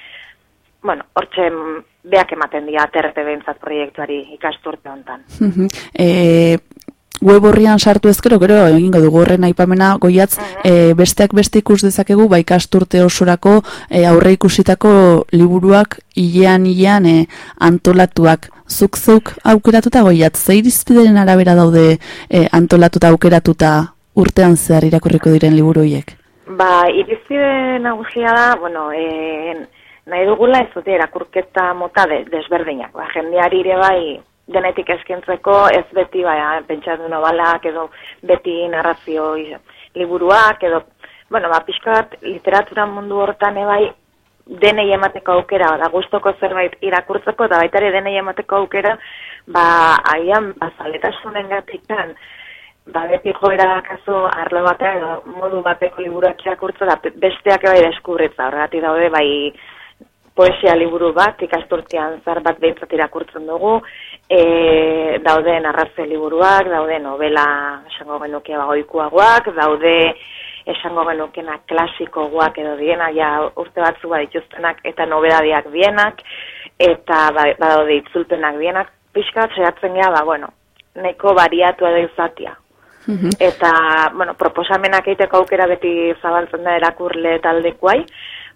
bueno, hortxe beak ematen dira aterrete behintzat proiektuari ikasturte honetan. e, web horrian sartu ezkero, gero, egingo dugu horren aipamena goiatz, e, besteak beste ikus dezakegu, ba ikasturte osorako e, aurre ikusitako liburuak hilean hilean e, antolatuak. Zuk zeuk aukeratuta goiatz, zeir izpideren arabera daude e, antolatuta aukeratuta urtean zehar irakurriko diren liburu hiek? Ba, irizpide nagusia da, bueno, e, nahi dugula ez dute erakurketa mota de, desberdinak. Ba, jendeari ere bai denetik eskentzeko ez beti bai, pentsatu nobalak edo beti narrazio liburuak edo, bueno, ba, pixka bat literatura mundu hortan ebai denei emateko aukera, da gustoko zerbait irakurtzeko, eta baita ere denei emateko aukera, ba, aian, ba, zaletasunen gatikan, ba, beti joera kaso arlo batean, edo modu bateko liburuak irakurtza, da besteak bai deskurritza, horregatik daude, bai, poesia liburu bat, ikasturtean zar bat behintzat irakurtzen dugu, e, daude narrazio liburuak, daude novela esango genuke bagoikuagoak, daude esango genukena klasiko guak edo diena, ja urte batzu bat dituztenak eta nobedadiak dienak, eta ba, badaude itzulpenak dienak, pixka bat zehatzen geha, ba, bueno, neko bariatu edo izatia. Mhm. Eta, bueno, proposamenak eiteko aukera beti zabaltzen da erakurle taldekuai,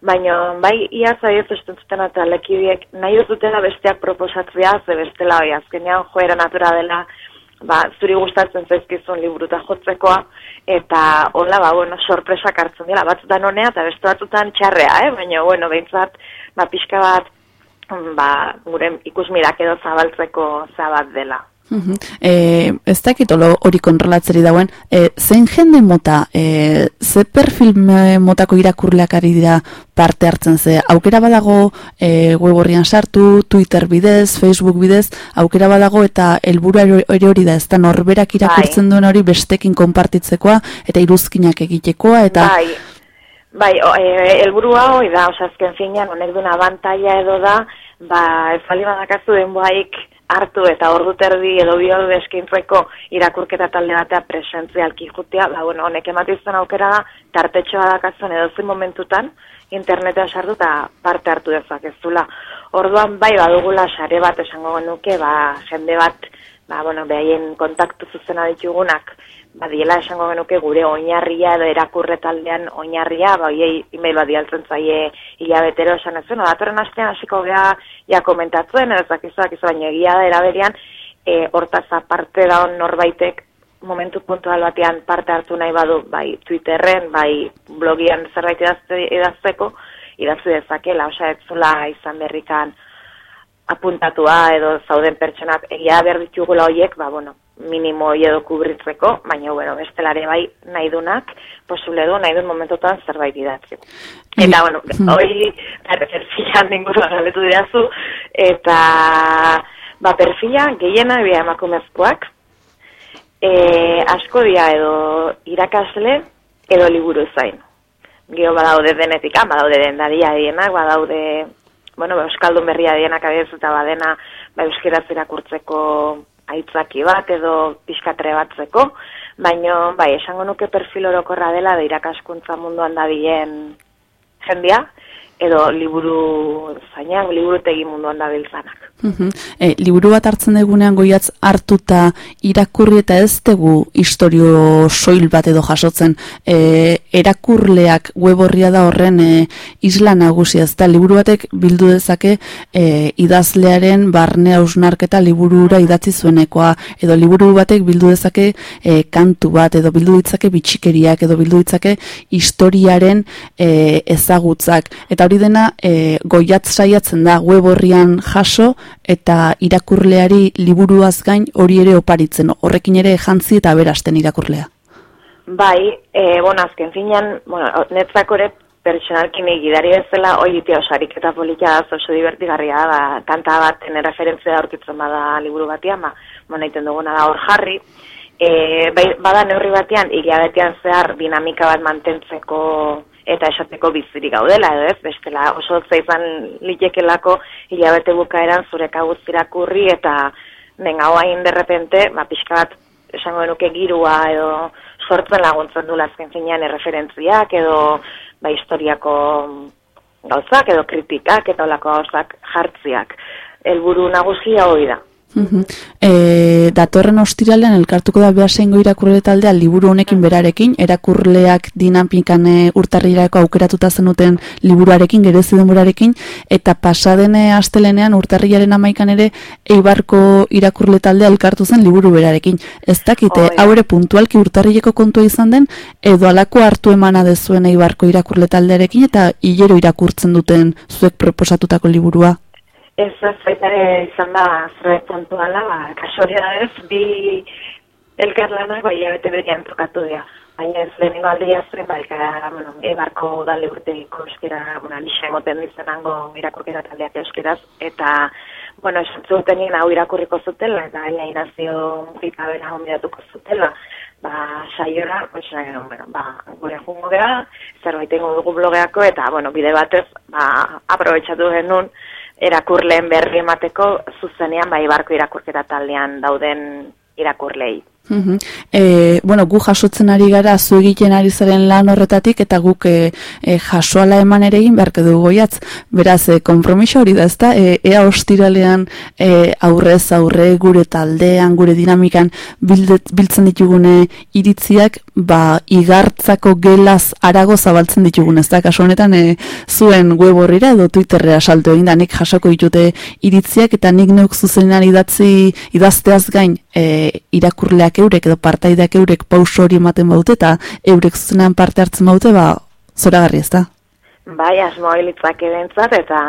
baina bai ia zaiez estentzuten eta lekibiek nahi dutela besteak proposatzea, ze bestela bai, azkenean joera natura dela, ba, zuri gustatzen zaizkizun liburuta jotzekoa, eta hola, ba, bueno, sorpresak hartzen dira, batzutan honea eta beste batzutan txarrea, eh? baina, bueno, behintzat, ba, pixka bat, ba, gure ikusmirak edo zabaltzeko zabat dela. E, ez dakit hori kontrolatzeri dauen, e, zein jende mota, e, ze perfil motako irakurleak ari dira parte hartzen ze, aukera badago e, web sartu, Twitter bidez, Facebook bidez, aukera badago eta helburu ere hori da, ez da norberak irakurtzen bai. duen hori bestekin konpartitzekoa eta iruzkinak egitekoa, eta... Bai. Bai, e, elburua hori da, osazken finean, honek duna bantaia edo da, ba, ez bali badakazu denboaik hartu eta ordu terdi edo bi ordu eskintzeko irakurketa talde batea presentzialki jutea, ba, bueno, honek ematizten aukera da, tartetxoa edo zen momentutan, internetean sartu eta parte hartu dezakezula. Orduan bai badugula sare bat esango genuke, ba, jende bat, ba, bueno, behaien kontaktu zuzena ditugunak, badiela esango genuke gure oinarria edo erakurre taldean oinarria, ba, oiei email bat dialtzen zaie hilabetero esan ez zuen, datorren astean hasiko geha ja komentatzen, ez dakizak izan baina egia da eraberian, e, hortaz aparte da norbaitek momentu puntual batean parte hartu nahi badu, bai Twitterren, bai blogian zerbait idazteko, idazte dezakela, osea, ez zula izan berrikan apuntatua edo zauden pertsonak. Egia behar ditugula horiek, ba, bueno, minimo edo kubritzeko, baina, bueno, bestelare bai nahi dunak, posule du, nahi duen momentotan zerbait idatzi. Eta, bueno, hmm. hoi, perfilan ningu galetu dirazu, eta, ba, perfila, gehiena, bia emakumezkoak, e, asko dia edo irakasle, edo liburu zain. Gio badaude denetika, badaude den dadia dienak, badaude, bueno, ba, euskaldun berria dienak abiez eta badena, ba, euskiraz irakurtzeko aitzaki bat edo pixkatre batzeko, baino bai, esango nuke perfil orokorra dela da irakaskuntza munduan da jendia, edo liburu zainan, liburu tegi munduan da E, liburu bat hartzen egunean goiatz hartuta irakurri eta ez dugu historio soil bat edo jasotzen. E, erakurleak web horria da horren e, isla nagusia. Ez da liburu batek bildu dezake e, idazlearen barne hausnarketa liburura idatzi zuenekoa. Edo liburu batek bildu dezake e, kantu bat edo bildu ditzake bitxikeriak edo bildu ditzake historiaren e, ezagutzak. Eta hori dena e, goiatz saiatzen da web horrian jaso eta irakurleari liburuaz gain hori ere oparitzen, horrekin ere jantzi eta berasten irakurlea. Bai, e, bueno, azken finean, bueno, netzako ere pertsonalkin egidari bezala hori ditia osarik eta politia oso divertigarria da, kanta bat ene referentzia aurkitzen bada liburu batean, ma, bueno, iten duguna da hor jarri, e, bai, bada neurri batean, hilabetean zehar dinamika bat mantentzeko eta esateko bizirik gaudela, edo ez, bestela oso zeizan litekelako hilabete bukaeran zure kabuz irakurri eta den hau hain derrepente, ba, pixka bat esango denuke girua edo sortzen laguntzen du lazken zinean erreferentziak edo ba, historiako gauzak edo kritikak eta olako gauzak jartziak. Elburu nagusia hori da. E, datorren ostiralean elkartuko da behaseingo irakurle taldea liburu honekin berarekin, erakurleak dinamikan urtarrirako aukeratuta zenuten liburuarekin, gerezi denborarekin, eta pasadene astelenean urtarriaren amaikan ere eibarko irakurle taldea elkartu zen liburu berarekin. Ez dakite, hau ere puntualki urtarrileko kontua izan den, edo alako hartu emana dezuen eibarko irakurle taldearekin, eta hilero irakurtzen duten zuek proposatutako liburua. Ez baitare izan da zure puntuala, ba, kasualia ez, bi elkarlanak bai abete berian tokatu dira. Baina ez lehenengo aldia zuen, bai, bueno, ebarko dale urte euskera, bueno, alixa emoten dizenango irakurkera taldeak euskeraz, eta, bueno, esan nien hau irakurriko zutela, eta aina inazio musika bera homidatuko zutela, ba, saiora, pues, eh, bueno, ba, gure jungo gara, zerbait dugu blogeako, eta, bueno, bide batez, ba, aprobetsatu genuen, erakurleen berri emateko zuzenean bai barko irakurketa taldean dauden irakurlei. E, bueno, gu jasotzen ari gara zu egiten ari zaren lan horretatik eta guk e, e, jasoala eman ere egin beharko dugu goiatz. Beraz, e, kompromiso hori da, ezta? E, ea ostiralean e, aurrez aurre gure taldean, gure dinamikan bildet, biltzen ditugune iritziak, ba, igartzako gelaz arago zabaltzen ditugun, ezta? Kaso honetan, e, zuen web horrira edo Twitterrea salto egin da, nik jasoko ditute iritziak eta nik neuk zuzenean idatzi idazteaz gain e, irakurleak eurek edo partaideak eurek pauso hori ematen baute eta eurek zuzenean parte hartzen baute, ba, zoragarri ez da? Bai, asmo hilitzak edentzat eta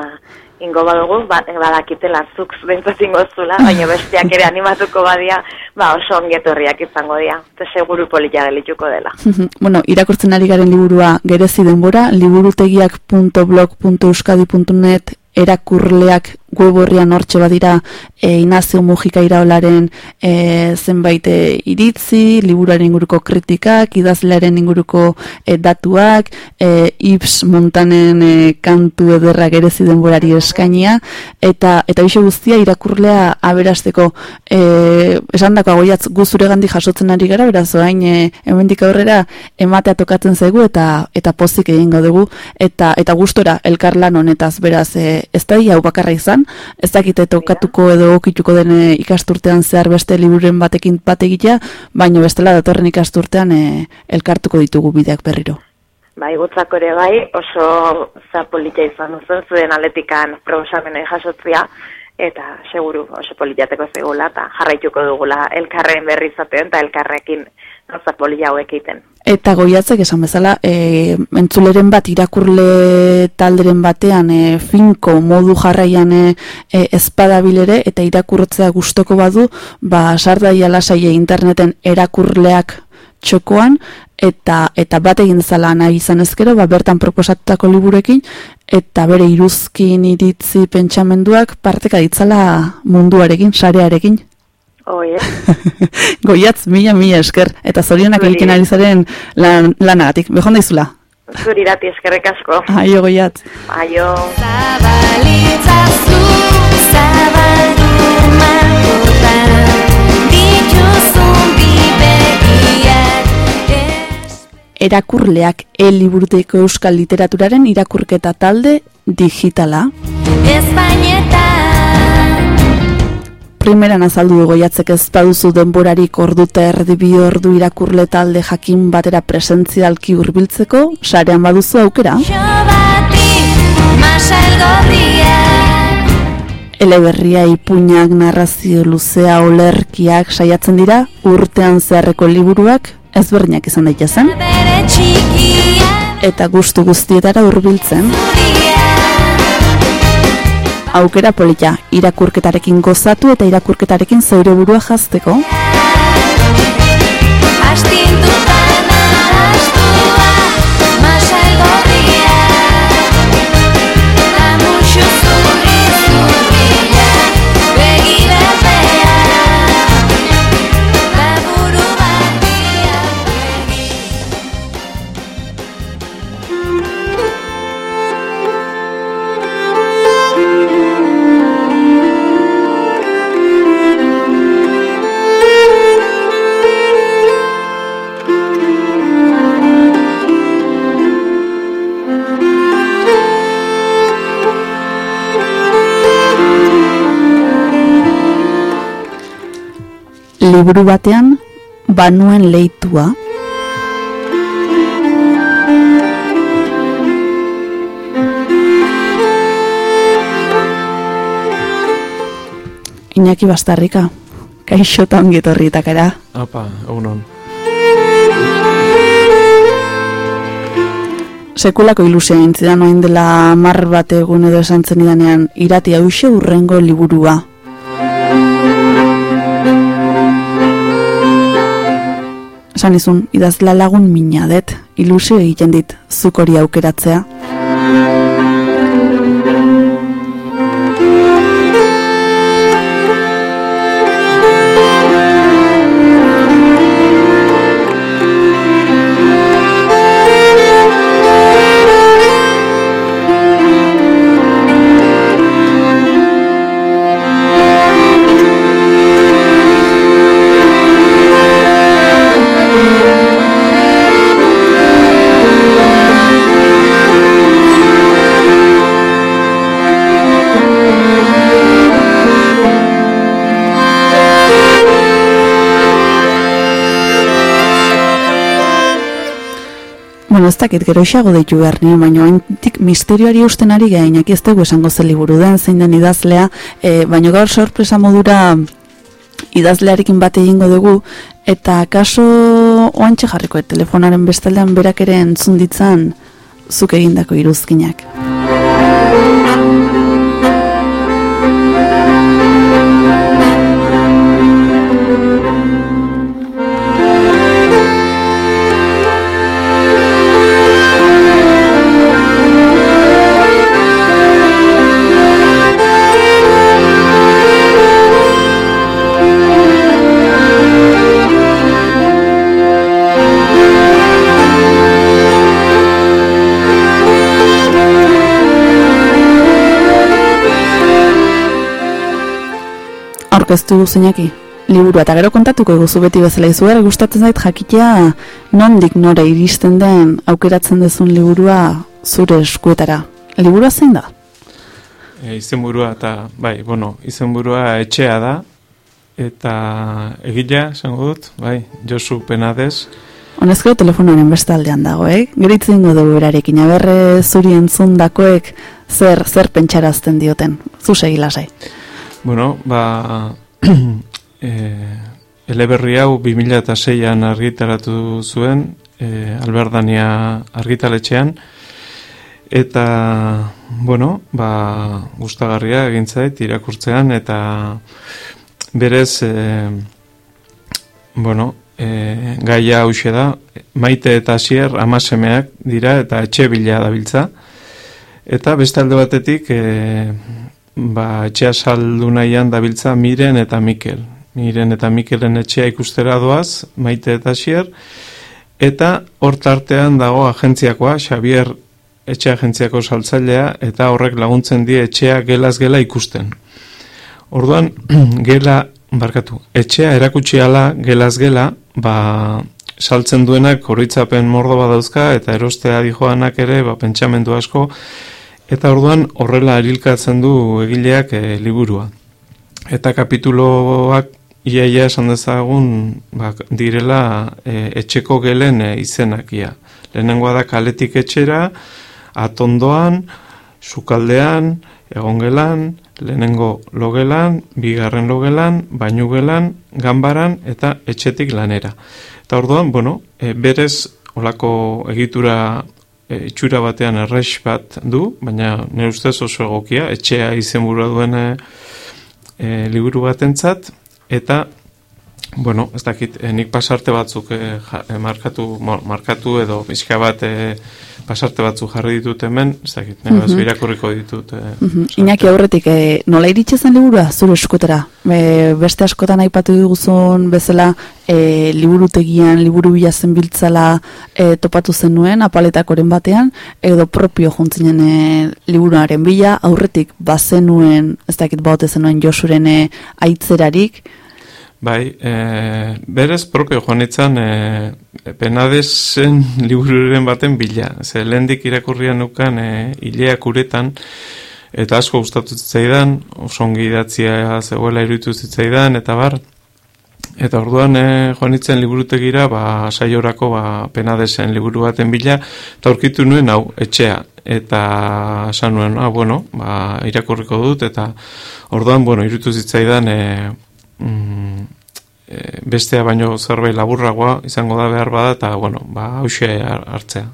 ingo badugu, ba, badakitela zuk bentzat ingo zula, baina bestiak ere animatuko badia, ba, oso ongetorriak izango dira, eta seguru polita delituko dela. bueno, irakurtzen ari garen liburua gerezi denbora, liburutegiak.blog.euskadi.net erakurleak weborrian hortxe badira e, Inazio Mujika iraolaren e, zenbait e, iritzi, liburuaren inguruko kritikak, idazlearen inguruko e, datuak, e, Ips Montanen e, kantu ederra gerezi denborari eskainia, eta eta biso guztia irakurlea aberasteko. E, esan dako agoiatz guzure gandi jasotzen ari gara, beraz oain e, emendik aurrera ematea tokatzen zaigu eta eta pozik egingo dugu, eta eta gustora elkarlan honetaz beraz e, ez da hau bakarra izan, ez dakite tokatuko edo okituko den eh, ikasturtean zehar beste liburen batekin bat egitea, baina bestela datorren ikasturtean e, elkartuko ditugu bideak berriro. Bai, gutzako ere bai, oso zapolitia izan duzen zuen aletikan probosamena jasotzia, eta seguru oso politiateko zegoela, eta jarraituko dugula elkarren berri zaten, eta elkarrekin gauza polia hauek egiten. Eta goiatzek esan bezala, e, entzuleren bat irakurle talderen batean e, finko modu jarraian e, e, espadabilere eta irakurtzea gustoko badu, ba sardaia lasaie interneten erakurleak txokoan eta eta bat egin zala nahi izan ezkero, ba, bertan proposatutako liburekin eta bere iruzkin iritzi pentsamenduak parteka ditzala munduarekin, sarearekin. Oi, Goiatz, mila, mila esker, eta zorionak egiten ari zaren lan, lanagatik. Behon daizula? Zuri dati eskerrek asko. Aio, goiatz. Aio. Zabalitzazu, zabaldu dituzun bibegiak. Erakurleak eliburuteko euskal literaturaren irakurketa talde digitala. Espainetan primeran azaldu dugu jatzek ez baduzu denborarik orduta erdi bi ordu irakurle talde jakin batera presentzialki hurbiltzeko sarean baduzu aukera. Eleberria ipuñak, narrazio luzea, olerkiak saiatzen dira, urtean zeharreko liburuak ezberdinak izan daitezen. Eta gustu guztietara hurbiltzen aukera polita, irakurketarekin gozatu eta irakurketarekin zeure burua jazteko. Liburu batean banuen leitua. Iñaki Bastarrika, kaixo eta ongi etorri etakara. Apa, egunon. Sekulako ilusia intzidan oain dela mar bat egun edo esan zenidanean irati hause urrengo liburua. Esan izun, idazla lagun minadet, ilusio egiten dit, zuk hori aukeratzea. Bueno, ez dakit gero isago deitu behar nien, baina haintik misterioari usten ari gainak ez dugu esango zen liburu den, zein den idazlea, e, baina gaur sorpresa modura idazlearekin bat egingo dugu, eta kaso oantxe jarriko, telefonaren bestaldean berak ere entzun ditzan zuk egindako iruzkinak. Aurkeztu duzinaki liburua eta gero kontatuko eguzu beti bezala izugar gustatzen zait jakitea nondik nora iristen den aukeratzen dezun liburua zure eskuetara. Liburua zein da? E, izenburua eta, bai, bueno, izenburua etxea da, eta egila, esango dut, bai, Josu Penades. Honezko telefonoaren bestaldean dago, eh? Geritzen dugu berarekin, aberre zuri entzundakoek zer, zer pentsarazten dioten, zu segi lasai. Bueno, ba, e, eleberri hau 2006an argitaratu zuen, e, Alberdania argitaletxean, eta, bueno, ba, gustagarria egin zait irakurtzean, eta berez, e, bueno, e, gaia hause da, maite eta hasier amasemeak dira, eta etxe bila dabiltza, eta beste alde batetik, e, ba, etxea saldu nahian dabiltza Miren eta Mikel. Miren eta Mikelen etxea ikustera doaz, maite eta xier, eta hor tartean dago agentziakoa, Xavier etxe agentziako saltzailea, eta horrek laguntzen die etxea gelaz gela ikusten. Orduan, gela, barkatu, etxea erakutsi ala gelaz gela, ba, saltzen duenak oroitzapen mordo badauzka, eta erostea dijoanak ere, ba, pentsamendu asko, Eta orduan horrela erilkatzen du egileak e, liburua. Eta kapituloak iaia esan dezagun ba, direla e, etxeko gelen e, izenakia. Lehenengoa da kaletik etxera, atondoan, sukaldean, egongelan, lehenengo logelan, bigarren logelan, bainu gelan, ganbaran eta etxetik lanera. Eta orduan, bueno, e, berez olako egitura e, itxura batean errex bat du, baina nire ustez oso egokia, etxea izenburua duen e, liburu batentzat eta bueno, ez dakit, e, nik pasarte batzuk e, e markatu, markatu edo bizka bat e, pasarte batzu jarri ditut hemen, ez dakit, mm -hmm. irakurriko ditut. E, mm Inaki aurretik, e, nola iritsi zen liburua, zure eskutera? E, beste askotan aipatu duguzun bezala, e, liburutegian, liburu bila zen biltzala e, topatu zen nuen, apaletakoren batean, edo propio juntzinen e, liburuaren bila, aurretik bazenuen, ez dakit baute zenuen Josuren e, aitzerarik, Bai, e, berez propio joan itzan e, penadesen libururen baten bila. Ze lehendik irakurrian nukan e, ileak uretan, eta asko gustatu zitzaidan, osongi idatzia zegoela iruditu zitzaidan, eta bar, Eta orduan e, joan itzen liburutegira, ba, saiorako ba, penadesen liburu baten bila, eta aurkitu nuen hau, etxea. Eta esan nuen, ah, bueno, ba, irakurriko dut, eta orduan, bueno, irutu zitzaidan, e, mm, e, bestea baino zerbait laburragoa izango da behar bada, eta, bueno, ba, hause hartzea.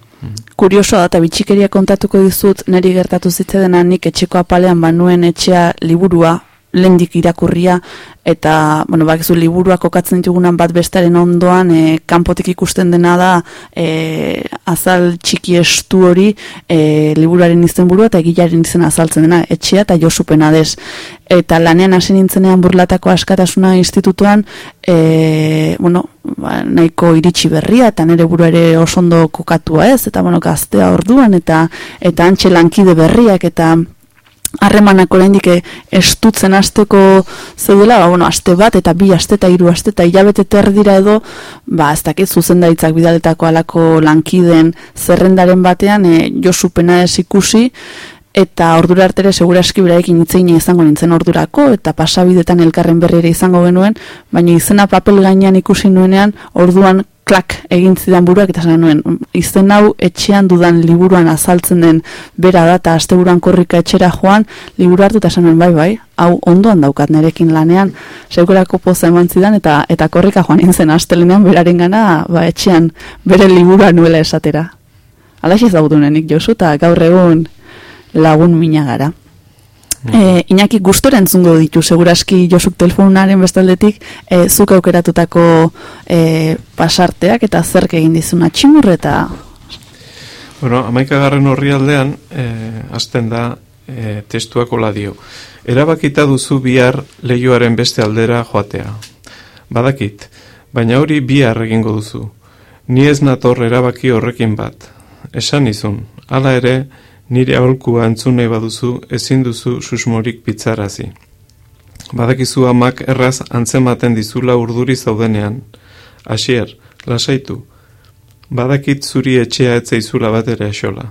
Kurioso da, eta bitxikeria kontatuko dizut, niri gertatu zitzedena nik etxeko apalean banuen etxea liburua, lendik irakurria eta bueno bakizu liburuak kokatzen ditugunan bat bestaren ondoan e, kanpotik ikusten dena da e, azal txiki estu hori e, liburuaren izenburua eta egilaren izen azaltzen dena etxea eta Josupena des eta lanean hasi nintzenean burlatako askatasuna institutuan e, bueno ba, nahiko iritsi berria eta nere buru ere oso ondo kokatua ez eta bueno gaztea orduan eta eta antxe lankide berriak eta harremanak oraindik estutzen hasteko zeudela, ba, bueno, aste bat eta bi aste eta hiru aste eta hilabete terdira edo, ba, ez dakit zuzendaitzak bidaletako alako lankiden zerrendaren batean e, Josupena ez ikusi eta ordura artere seguraski beraekin hitzein izango nintzen ordurako eta pasabidetan elkarren berri ere izango genuen, baina izena papel gainean ikusi nuenean orduan klak egin zidan buruak eta zan nuen, izen hau etxean dudan liburuan azaltzen den bera da eta asteburuan korrika etxera joan liburu hartu eta nuen, bai bai, hau ondoan daukat nerekin lanean, segurako poza eman zidan eta eta korrika joan nintzen astelenean beraren gana ba, etxean bere liburua nuela esatera. Alaxi zaudunenik josu eta gaur egun lagun mina gara. E, Iñaki gustora entzungo ditu, seguraski Josuk telefonaren bestaldetik, e, zuk aukeratutako e, pasarteak eta zerk egin dizuna tximur eta... Bueno, amaikagarren horri aldean, e, azten da e, testuako ladio. Erabakita duzu bihar lehioaren beste aldera joatea. Badakit, baina hori bihar egingo duzu. Ni ez nator erabaki horrekin bat. Esan izun, hala ere, nire aholkua entzun nahi baduzu ezin duzu susmorik pitzarazi. Badakizu amak erraz antzematen dizula urduri zaudenean. Asier, lasaitu. Badakit zuri etxea etzeizula bat ere esola.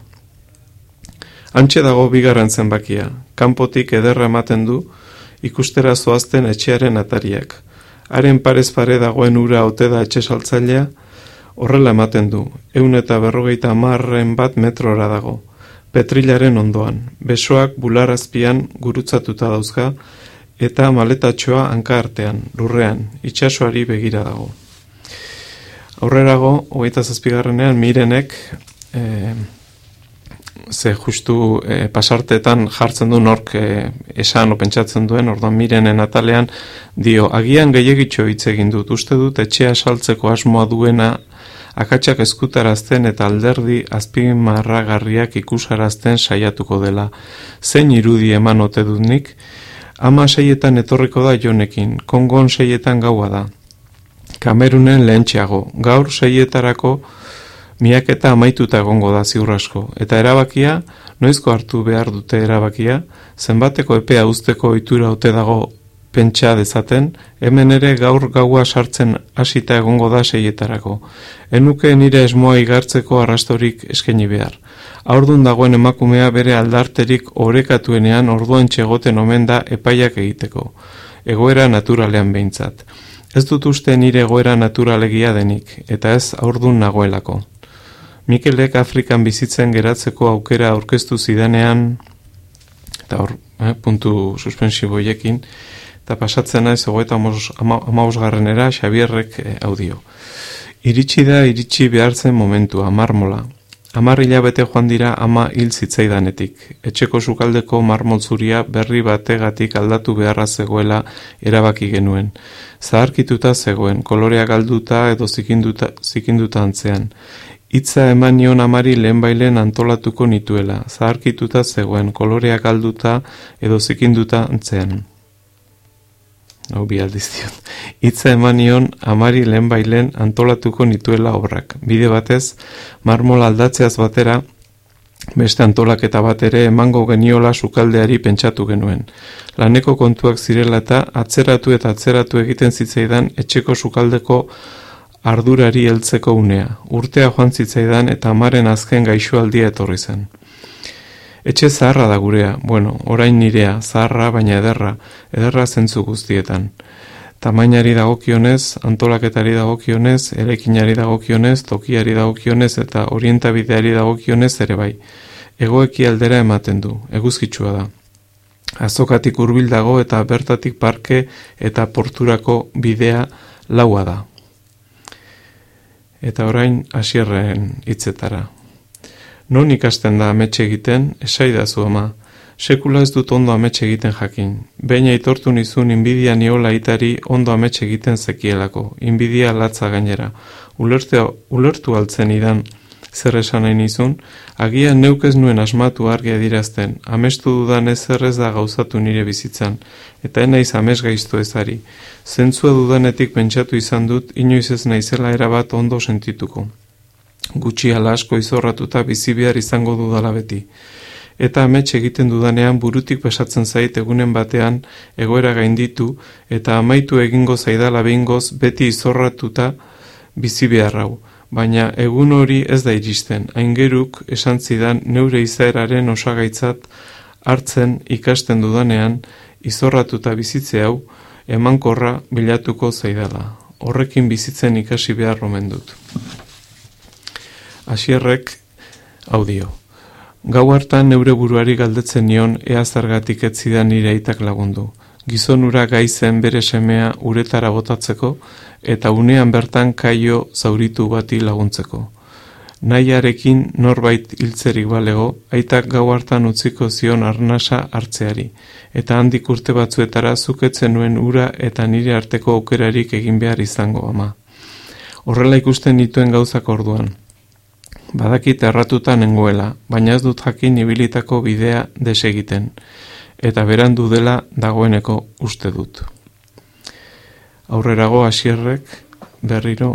Antxe dago bigarren zenbakia. Kanpotik ederra ematen du ikustera zoazten etxearen atariak. Haren parez pare dagoen ura ote da etxe saltzailea, horrela ematen du. Eun eta berrogeita marren bat metrora dago petrilaren ondoan, besoak bularazpian gurutzatuta dauzka, eta maletatxoa hanka artean, lurrean, itxasoari begira dago. Aurrerago, hogeita zazpigarrenean, mirenek, e, ze justu e, pasartetan jartzen du nork e, esan opentsatzen duen, orduan mirenen atalean, dio, agian gehiagitxo hitz egin dut, uste dut, etxea saltzeko asmoa duena akatsak eskutarazten eta alderdi azpimarragarriak ikusarazten saiatuko dela. Zein irudi eman ote dut nik? Ama seietan etorriko da jonekin, kongon seietan gaua da. Kamerunen lehentxeago, gaur seietarako miaketa amaituta egongo da ziurrasko. Eta erabakia, noizko hartu behar dute erabakia, zenbateko epea usteko ohitura ote dago pentsa dezaten, hemen ere gaur gaua sartzen hasita egongo da seietarako. Enuke nire esmoa igartzeko arrastorik eskaini behar. Aurdun dagoen emakumea bere aldarterik orekatuenean orduan txegoten omen da epaiak egiteko. Egoera naturalean behintzat. Ez dut uste nire egoera naturalegia denik, eta ez aurdun nagoelako. Mikelek Afrikan bizitzen geratzeko aukera aurkeztu zidanean, eta hor, eh, puntu suspensiboiekin, eta pasatzen naiz hogeita amausgarrenera Xabierrek e, audio. Iritsi da iritsi behartzen momentua, marmola. Amar hilabete joan dira ama hil zitzaidanetik. Etxeko sukaldeko marmoltzuria berri bategatik aldatu beharra zegoela erabaki genuen. Zaharkituta zegoen, kolorea galduta edo zikinduta, zikinduta antzean. Itza eman nion amari lehen antolatuko nituela. Zaharkituta zegoen, kolorea galduta edo zikinduta antzean hau bi aldiz diot. Itza emanion amari lehen bailen antolatuko nituela obrak. Bide batez, marmol aldatzeaz batera, beste antolaketa bat ere emango geniola sukaldeari pentsatu genuen. Laneko kontuak zirela eta atzeratu eta atzeratu egiten zitzaidan etxeko sukaldeko ardurari heltzeko unea. Urtea joan zitzaidan eta amaren azken gaixoaldia etorri zen. Etxe zaharra da gurea, bueno, orain nirea, zaharra baina ederra, ederra zentzu guztietan. tamainari dagokionez, antolaketari dagokionez, erekinari dagokionez, tokiari dagokionez eta orientabideari dagokionez ere bai. Egoeki aldera ematen du, eguzkitsua da. Azokatik hurbil dago eta bertatik parke eta porturako bidea laua da. Eta orain hasierren hitzetara. Non ikasten da ametxe egiten, esaidazu ama, sekula ez dut ondo ametxe egiten jakin. Behin aitortu nizun inbidia niola itari ondo ametxe egiten zekielako, inbidia latza gainera. Ulertu, ulertu altzen idan zer esan nahi nizun, agian neukez nuen asmatu argia dirazten, amestu dudan ez errez da gauzatu nire bizitzan, eta enaiz ames gaiztu ezari. Zentzua dudanetik pentsatu izan dut, inoiz ez naizela erabat ondo sentituko. Gutxi ala asko izorratuta bizi behar izango dudala beti eta amets egiten dudanean burutik pesatzen zait egunen batean egoera gainditu eta amaitu egingo zaidala behingoz beti izorratuta bizi beharrau. Baina egun hori ez da iristen, aingeruk esan zidan neure izaeraren osagaitzat hartzen ikasten dudanean izorratuta bizitze hau emankorra bilatuko zaidala. Horrekin bizitzen ikasi behar romen dut. Asierrek audio. Gau hartan neure buruari galdetzen nion ea zargatik ez zidan nire aitak lagundu. Gizonura gaizen bere semea uretara botatzeko eta unean bertan kaio zauritu bati laguntzeko. Naiarekin norbait hiltzerik balego, aitak gau hartan utziko zion arnasa hartzeari, eta handik urte batzuetara zuketzen nuen ura eta nire arteko aukerarik egin behar izango ama. Horrela ikusten dituen gauzak orduan, Badakit erratuta nengoela, baina ez dut jakin ibilitako bidea desegiten, eta berandu dela dagoeneko uste dut. Aurrerago hasierrek berriro,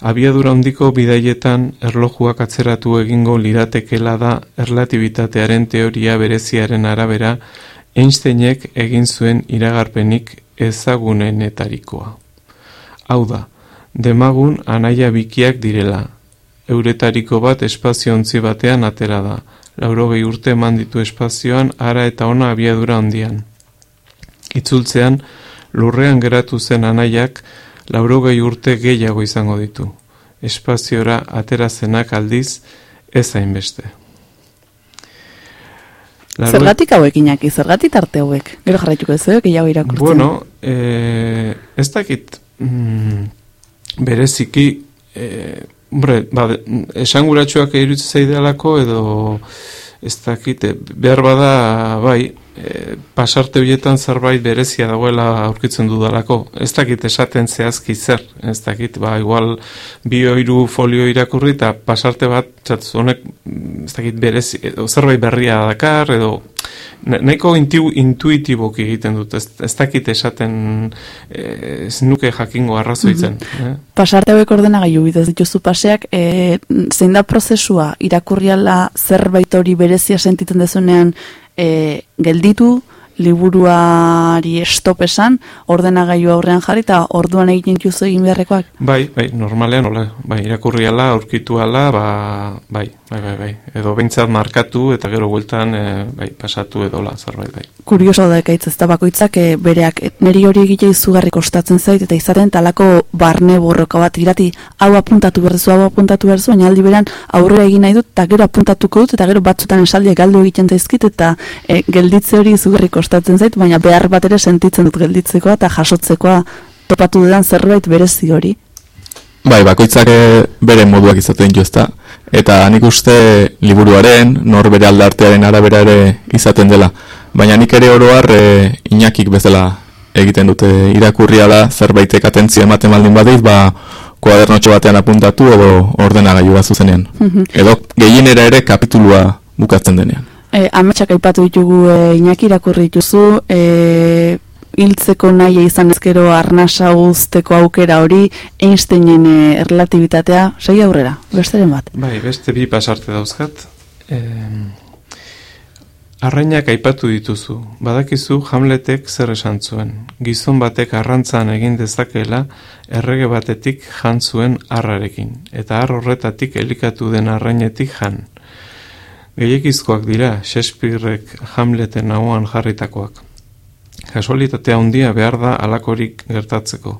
abiadura handiko bidaietan erlojuak atzeratu egingo liratekela da erlatibitatearen teoria bereziaren arabera Einsteinek egin zuen iragarpenik ezagunenetarikoa. Hau da, demagun anaia bikiak direla, euretariko bat espazio ontzi batean atera da. Laurogei urte eman ditu espazioan ara eta ona abiadura handian. Itzultzean, lurrean geratu zen anaiak laurogei urte gehiago izango ditu. Espaziora atera zenak aldiz ez hainbeste. Laru... Zergatik hauek inaki, zergatik arte hauek? Gero jarraituko ez, eh? gehiago irakurtzen. Bueno, eh, ez dakit mm, bereziki eh, Hombre, ba, esanguratsuak irutze zaidealako edo ez dakit, eh, behar bada, bai, e, pasarte horietan zerbait berezia dagoela aurkitzen dudalako. Ez dakit esaten zehazki zer, ez dakit, ba, igual bi oiru folio irakurri eta pasarte bat, txat, honek, ez dakit berezi, edo zerbait berria dakar, edo nahiko intu, intuitiboki egiten dut, ez, ez dakit esaten eh, ez nuke jakingo arrazoitzen. Mm eh? Pasarte hauek ordena gaiu bidez dituzu paseak, e, zein da prozesua irakurriala zerbait hori berezia sentitzen dezunean e, gelditu, liburuari stop esan, ordenagailu aurrean jarri eta orduan egiten juzu egin beharrekoak? Bai, bai, normalean, hola, bai, irakurri ala, aurkitu ala, ba, bai, bai, bai, bai, edo behintzat markatu eta gero bueltan, e, bai, pasatu edo la, zerbait, bai. Kurioso da ekaitz ez da bakoitzak, e, bereak, e, neri hori egitea izugarri kostatzen zait, eta izaten talako barne borroka bat irati, hau apuntatu berzu, hau apuntatu berzu, baina aldi beran aurrera egin nahi dut, eta gero apuntatuko dut, eta gero batzutan esaldia galdu egiten daizkit, eta e, gelditze hori izugarri kostatzen zait, baina behar bat ere sentitzen dut gelditzekoa eta jasotzekoa topatu dudan zerbait berezi hori. Bai, bakoitzak eh, bere moduak izaten jo ezta. Eta nik uste liburuaren, nor bere aldartearen arabera ere izaten dela. Baina nik ere oroar e, inakik bezala egiten dute irakurria da zerbaitek atentzio ematen baldin badeiz, ba, kuadernotxo batean apuntatu edo ordenagailu bat zuzenean. Mhm. Edo gehienera ere kapitulua bukatzen denean. E, ametsak aipatu ditugu e, inaki irakurri dituzu, e, hiltzeko nahi izan ezkero arnasa guzteko aukera hori, Einsteinen e, erlatibitatea, segi aurrera, besteren bat? Bai, beste bi pasarte dauzkat. E, arrainak aipatu dituzu, badakizu Hamletek zer esan zuen. Gizon batek arrantzan egin dezakela, errege batetik jan zuen arrarekin, eta har horretatik elikatu den arrainetik jan. Gehiekizkoak dira, Shakespearek Hamleten hauan jarritakoak. Kasualitatea handia behar da alakorik gertatzeko.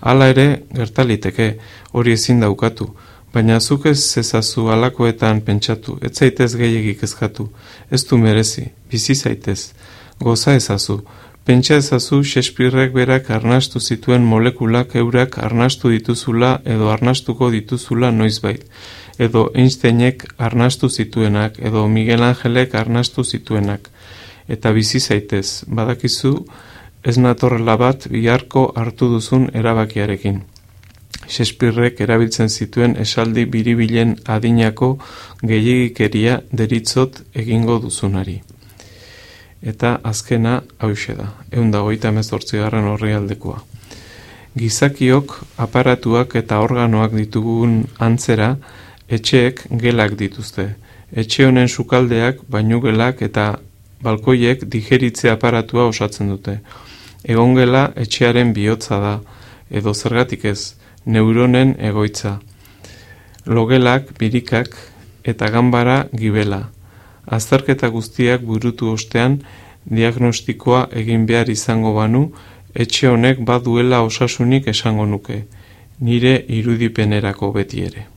Hala ere, gertaliteke, hori ezin daukatu, baina zuk ez zezazu alakoetan pentsatu, ez zaitez gehiagik ezkatu, ez du merezi, bizi zaitez, goza ezazu, pentsa ezazu Shakespeareek berak arnastu zituen molekulak eurak arnastu dituzula edo arnastuko dituzula noizbait, edo Einsteinek arnastu zituenak, edo Miguel Angelek arnastu zituenak, eta bizi zaitez, badakizu, ez natorrela bat biharko hartu duzun erabakiarekin. Shakespeareek erabiltzen zituen esaldi biribilen adinako gehiagikeria deritzot egingo duzunari. Eta azkena hause da, egun da goita garran horri aldekoa. Gizakiok, aparatuak eta organoak ditugun antzera, etxeek gelak dituzte. Etxe honen sukaldeak, bainugelak eta balkoiek digeritze aparatua osatzen dute. Egongela etxearen bihotza da, edo zergatik ez, neuronen egoitza. Logelak, birikak eta ganbara gibela. Azterketa guztiak burutu ostean, diagnostikoa egin behar izango banu, etxe honek baduela osasunik esango nuke, nire irudipenerako beti ere.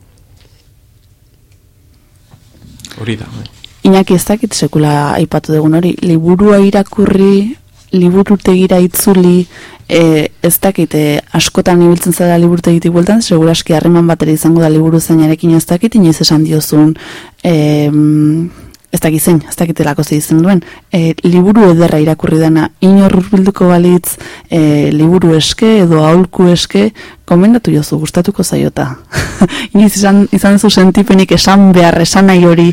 Hori da. Eh? Iñaki ez dakit sekula aipatu dugun hori, liburua irakurri, liburutegira itzuli, e, ez dakit, e, askotan ibiltzen zara liburutegitik bueltan, seguraski harreman batera izango da liburu zainarekin ez dakit, inoiz esan diozun, e, ez dakit zein, ez dakit elako izen duen, e, liburu ederra irakurri dena, inor bilduko balitz, e, liburu eske edo aulku eske, komendatu jozu, gustatuko zaiota. Inoiz izan, izan zu sentipenik esan behar, esan nahi hori,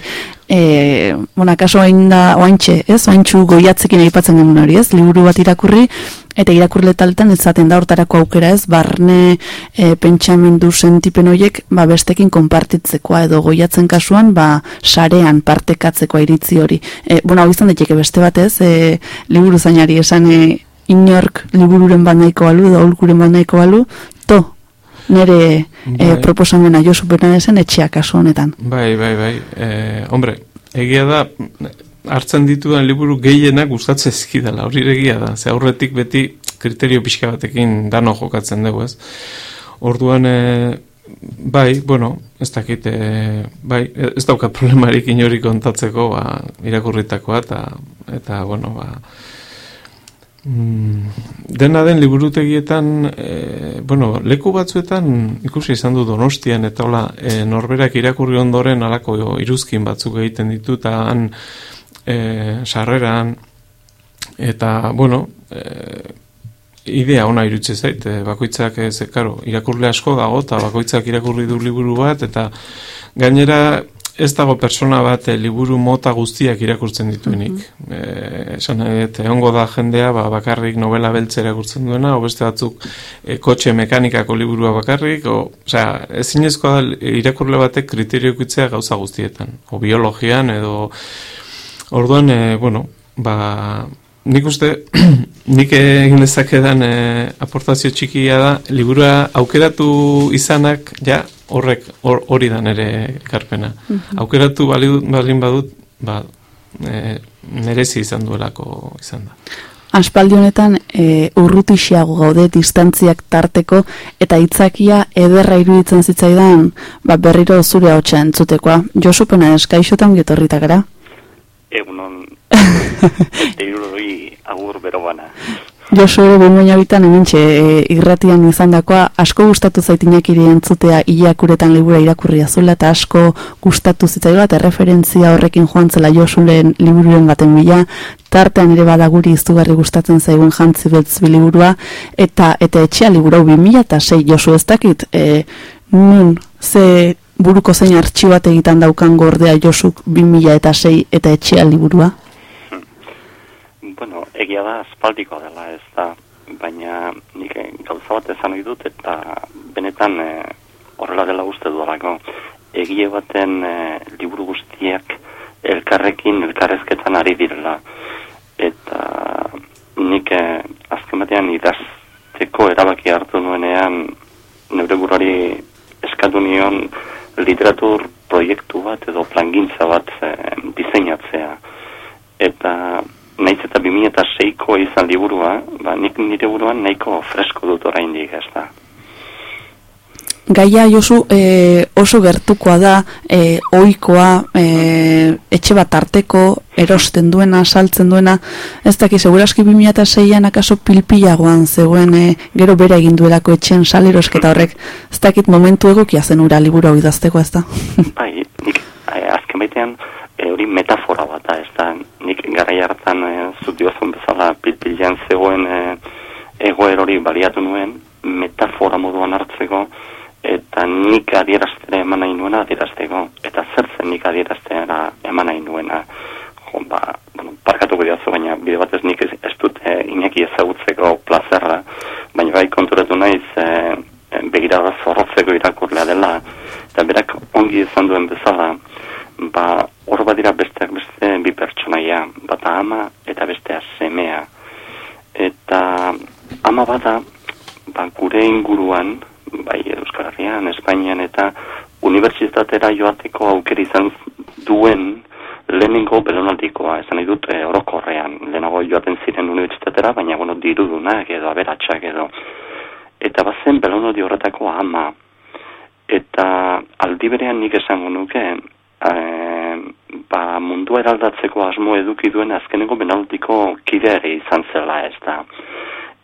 e, bona, kaso hain da, oaintxe, ez, oaintxu goiatzekin aipatzen genuen hori, ez, liburu bat irakurri, eta irakurle talten ez zaten da hortarako aukera ez, barne e, pentsamendu sentipen horiek, ba, bestekin konpartitzekoa edo goiatzen kasuan, ba, sarean partekatzekoa iritzi hori. E, bona, hau izan daiteke beste batez, e, liburu zainari esan, e, inork libururen bat nahiko balu, edo ulkuren bat nahiko balu, to, nire e, proposamena jo supena esen etxeak kasu honetan. Bai, bai, bai. E, hombre, egia da, hartzen ditudan liburu gehienak gustatzen ezkidala, hori egia da. Ze aurretik beti kriterio pixka batekin dano jokatzen dugu, ez? Orduan, e, bai, bueno, ez dakit, e, bai, ez dauka problemarik inori kontatzeko, ba, irakurritakoa, eta, eta, bueno, ba, Mm, dena den liburutegietan, e, bueno, leku batzuetan ikusi izan du donostian, eta hola, e, norberak irakurri ondoren alako iruzkin batzuk egiten ditu, eta han e, sarreran, eta, bueno, e, idea ona irutze zait, bakoitzak ez, karo, irakurle asko dago, eta bakoitzak irakurri du liburu bat, eta gainera ez dago persona bat eh, liburu mota guztiak irakurtzen dituenik. Mm -hmm. esan egongo da jendea ba, bakarrik novela beltze irakurtzen duena, o beste batzuk e, kotxe mekanikako liburua bakarrik, o, osea, ezinezkoa da irakurle batek kriterio gauza guztietan, o biologian edo orduan, e, bueno, ba, nik uste, nik egin dezakedan e, aportazio txikia da, liburua aukeratu izanak, ja, horrek hori da nere ekarpena. Mhm. Aukeratu balin badut, ba, e, nerezi izan duelako izan da. Aspaldi honetan e, urrutixiago gaude distantziak tarteko eta hitzakia ederra iruditzen zitzaidan ba, berriro zure hotxa entzutekoa. Josupena eskaixotan getorrita Egunon, eta agur bero bana. Josu ere bitan hementxe e, irratian izandakoa asko gustatu zaitinak iri entzutea iakuretan libura irakurri azula eta asko gustatu zitzaioa eta referentzia horrekin joan zela Josuren libururen baten bila. Tartean ere badaguri izugarri gustatzen zaigun jantzi betz liburua eta eta etxea liburu 2006 Josu ez dakit e, nun ze buruko zein artxibat egiten daukan gordea Josuk 2006 eta etxea liburua bueno, egia da aspaldiko dela ez da, baina nik gauza bat ezan dut eta benetan e, horrela dela uste duelako egie baten e, liburu guztiak elkarrekin elkarrezketan ari direla. Eta nik e, azken batean idazteko erabaki hartu nuenean neure burari eskatu nion literatur proiektu bat edo plangintza bat e, diseinatzea eta naiz eta 2006ko izan liburua, ba, nik nire buruan nahiko fresko dut oraindik ez da. Gaia Josu e, oso gertukoa da, e, oikoa, e, etxe bat arteko, erosten duena, saltzen duena, ez daki, seguraski 2006an akaso pilpilagoan zegoen, e, gero bere egin duelako etxen salerosketa horrek, ez dakit momentu egokia zen ura liburu hau idazteko ez da? Bai, nik azken baitean e, hori metafora bat da, ez da, nik garai hartan e, zut diozun bezala pilpilean zegoen e, egoer hori baliatu nuen, metafora moduan hartzeko, eta nik adieraztera eman nahi nuena adierazteko, eta zer zen nik adieraztera eman nahi nuena. Jo, ba, bueno, parkatuko diazu, baina bide batez nik ez, ez dut e, inaki ezagutzeko plazerra, baina bai konturatu naiz e, begirada zorrotzeko irakurlea dela, eta berak ongi izan duen bezala, ba, hor badira besteak beste bi pertsonaia, bata ama eta bestea semea. Eta ama bada, ba, gure inguruan, bai Euskal Herrian, Espainian eta unibertsitatera joateko aukera izan duen lehenengo belonaldikoa, esan nahi dut e, orokorrean, lehenago joaten ziren unibertsitatera, baina bueno, dirudunak edo aberatsak edo. Eta bazen belonaldi horretako ama, eta aldi berean nik esango nuke, e, ba, mundua eraldatzeko asmo eduki duen azkeneko benaldiko kide ere izan zela ez da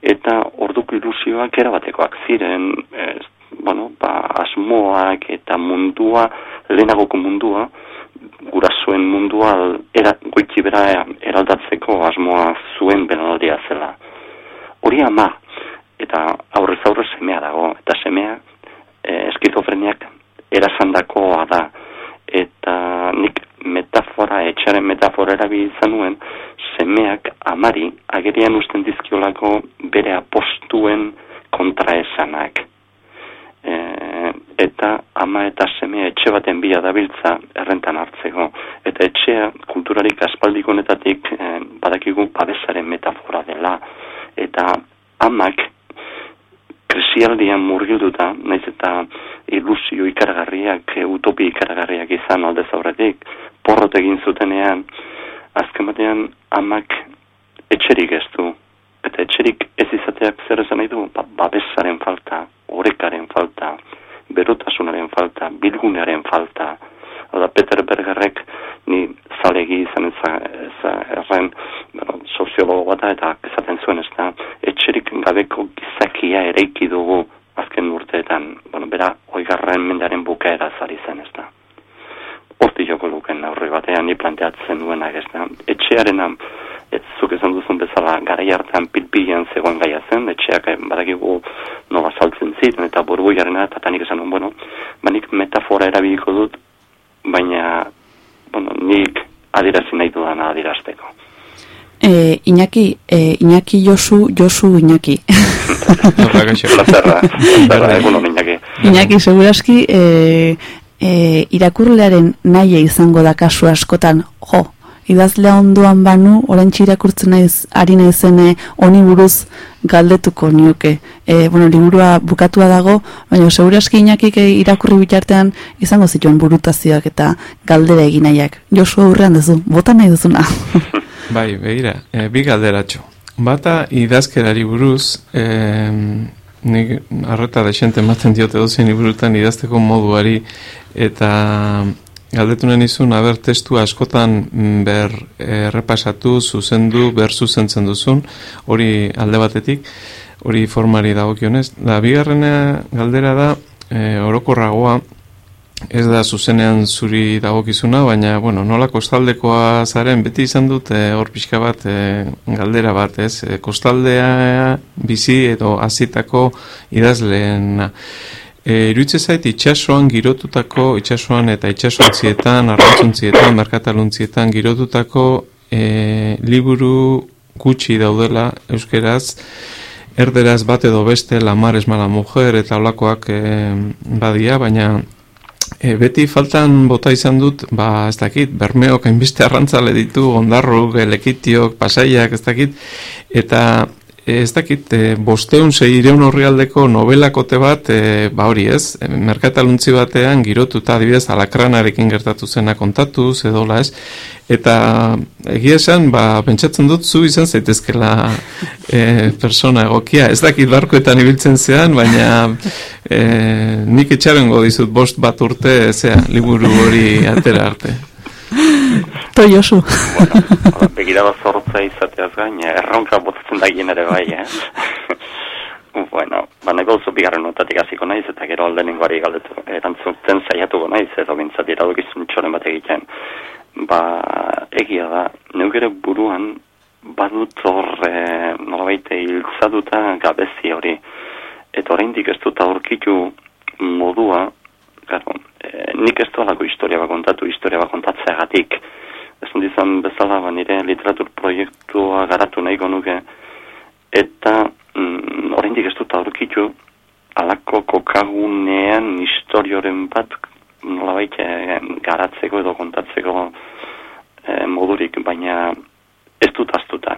eta orduko ilusioak erabatekoak ziren, ez, bueno, ba, asmoak eta mundua, lehenagoko mundua, gurasoen mundua era, goitzi bera eraldatzeko asmoa zuen benaldia zela. Hori ama, eta aurrez aurrez semea dago, eta semea e, eskizofreniak erasandakoa da, eta nik metafora, etxaren metafora erabili izan nuen, semeak amari agerian usten dizkiolako bere apostuen kontraesanak. E, eta ama eta semea etxe baten bila dabiltza errentan hartzeko. Eta etxea kulturarik aspaldikonetatik e, badakigu babesaren metafora dela. Eta amak krisialdian murgilduta, naiz eta ilusio ikaragarriak, utopi ikaragarriak izan alde zaurretik, porrot egin zutenean, azken batean amak etxerik ez du. Eta etxerik ez izateak zer esan nahi du, ba, babesaren falta, orekaren falta, berotasunaren falta, bilgunearen falta. Oda Peter Bergerrek ni zalegi izan ez erren bueno, soziologo bat eta ezaten zuen ez da, etxerik gabeko gizakia ereiki dugu azken urteetan, bueno, bera, oigarren mendearen bukaera zari zen ez da horti joko luken aurre batean ni planteatzen duena ez da. Etxearena ez zuk esan duzun bezala garai hartan pilpilean zegoen gaia zen, etxeak eh, badakigu nola saltzen ziren eta burbuiarena eta tanik esan duen, bueno, banik metafora erabiliko dut, baina, bueno, nik adirazi nahi dudana adirazteko. E, Iñaki, e, Iñaki Josu, Josu Iñaki. Iñaki, seguraski, e, e, irakurlearen nahi izango da kasu askotan, jo, idazlea onduan banu, orantxe irakurtzen naiz, ari naizene honi buruz galdetuko nioke. E, bueno, liburua bukatua dago, baina seguraski inakik irakurri bitartean izango zituen burutazioak eta galdera egin nahiak. Josu aurrean duzu, bota nahi duzuna. bai, begira, e, bi galderatxo. Bata idazkerari buruz, e, nik arreta desente ematen diote dozien liburutan idazteko moduari eta galdetunen izun, aber testu askotan mm, ber errepasatu, zuzendu, ber zuzentzen duzun, hori alde batetik, hori formari dagokionez. Da, bigarrena galdera da, e, orokorragoa, ez da zuzenean zuri dagokizuna, baina, bueno, nola kostaldekoa zaren, beti izan dut, e, hor pixka bat, e, galdera bat, ez, e, kostaldea bizi edo azitako idazleena. E, Iruitze zait, itxasoan girotutako, itxasoan eta itxasontzietan, arrantzontzietan, merkataluntzietan girotutako e, liburu gutxi daudela euskeraz, erderaz bat edo beste, lamar esmala mujer eta olakoak e, badia, baina E, beti faltan bota izan dut, ba, ez dakit, bermeok hainbeste arrantzale ditu, ondarruk, lekitiok, pasaiak, ez dakit, eta ez dakit, e, bosteun seireun horri aldeko novelakote bat, e, ba hori ez, merkataluntzi batean girotuta adibidez alakranarekin gertatu zena kontatu, zedola ez, eta egia esan, ba, pentsatzen dut zu izan zaitezkela e, persona egokia, ez dakit barkoetan ibiltzen zean, baina e, nik etxabengo dizut bost bat urte, zea, liburu hori atera arte. To Josu. bueno, begirada zortza izateaz gain, erronka botatzen da ere bai, eh? bueno, ba, nahi gozu bigarren notatik hasiko naiz, eta gero aldenengoari galdetu, erantzuten zaiatuko naiz, edo bintzat iradukizun txoren bat egiten. Ba, egia da, neugere buruan, badut hor, e, nolabait, hiltzaduta gabezi hori. Eta oraindik ez dut aurkitu modua, claro, e, nik ez dualako historia bat kontatu, historia bat kontatzeagatik. Ez dut izan bezala, ba, nire literatur proiektua garatu nahiko nuke, eta mm, oraindik ez dut aurkitu, alako kokagunean historioren bat nolabait e, garatzeko edo kontatzeko e, modurik, baina ez dut astuta.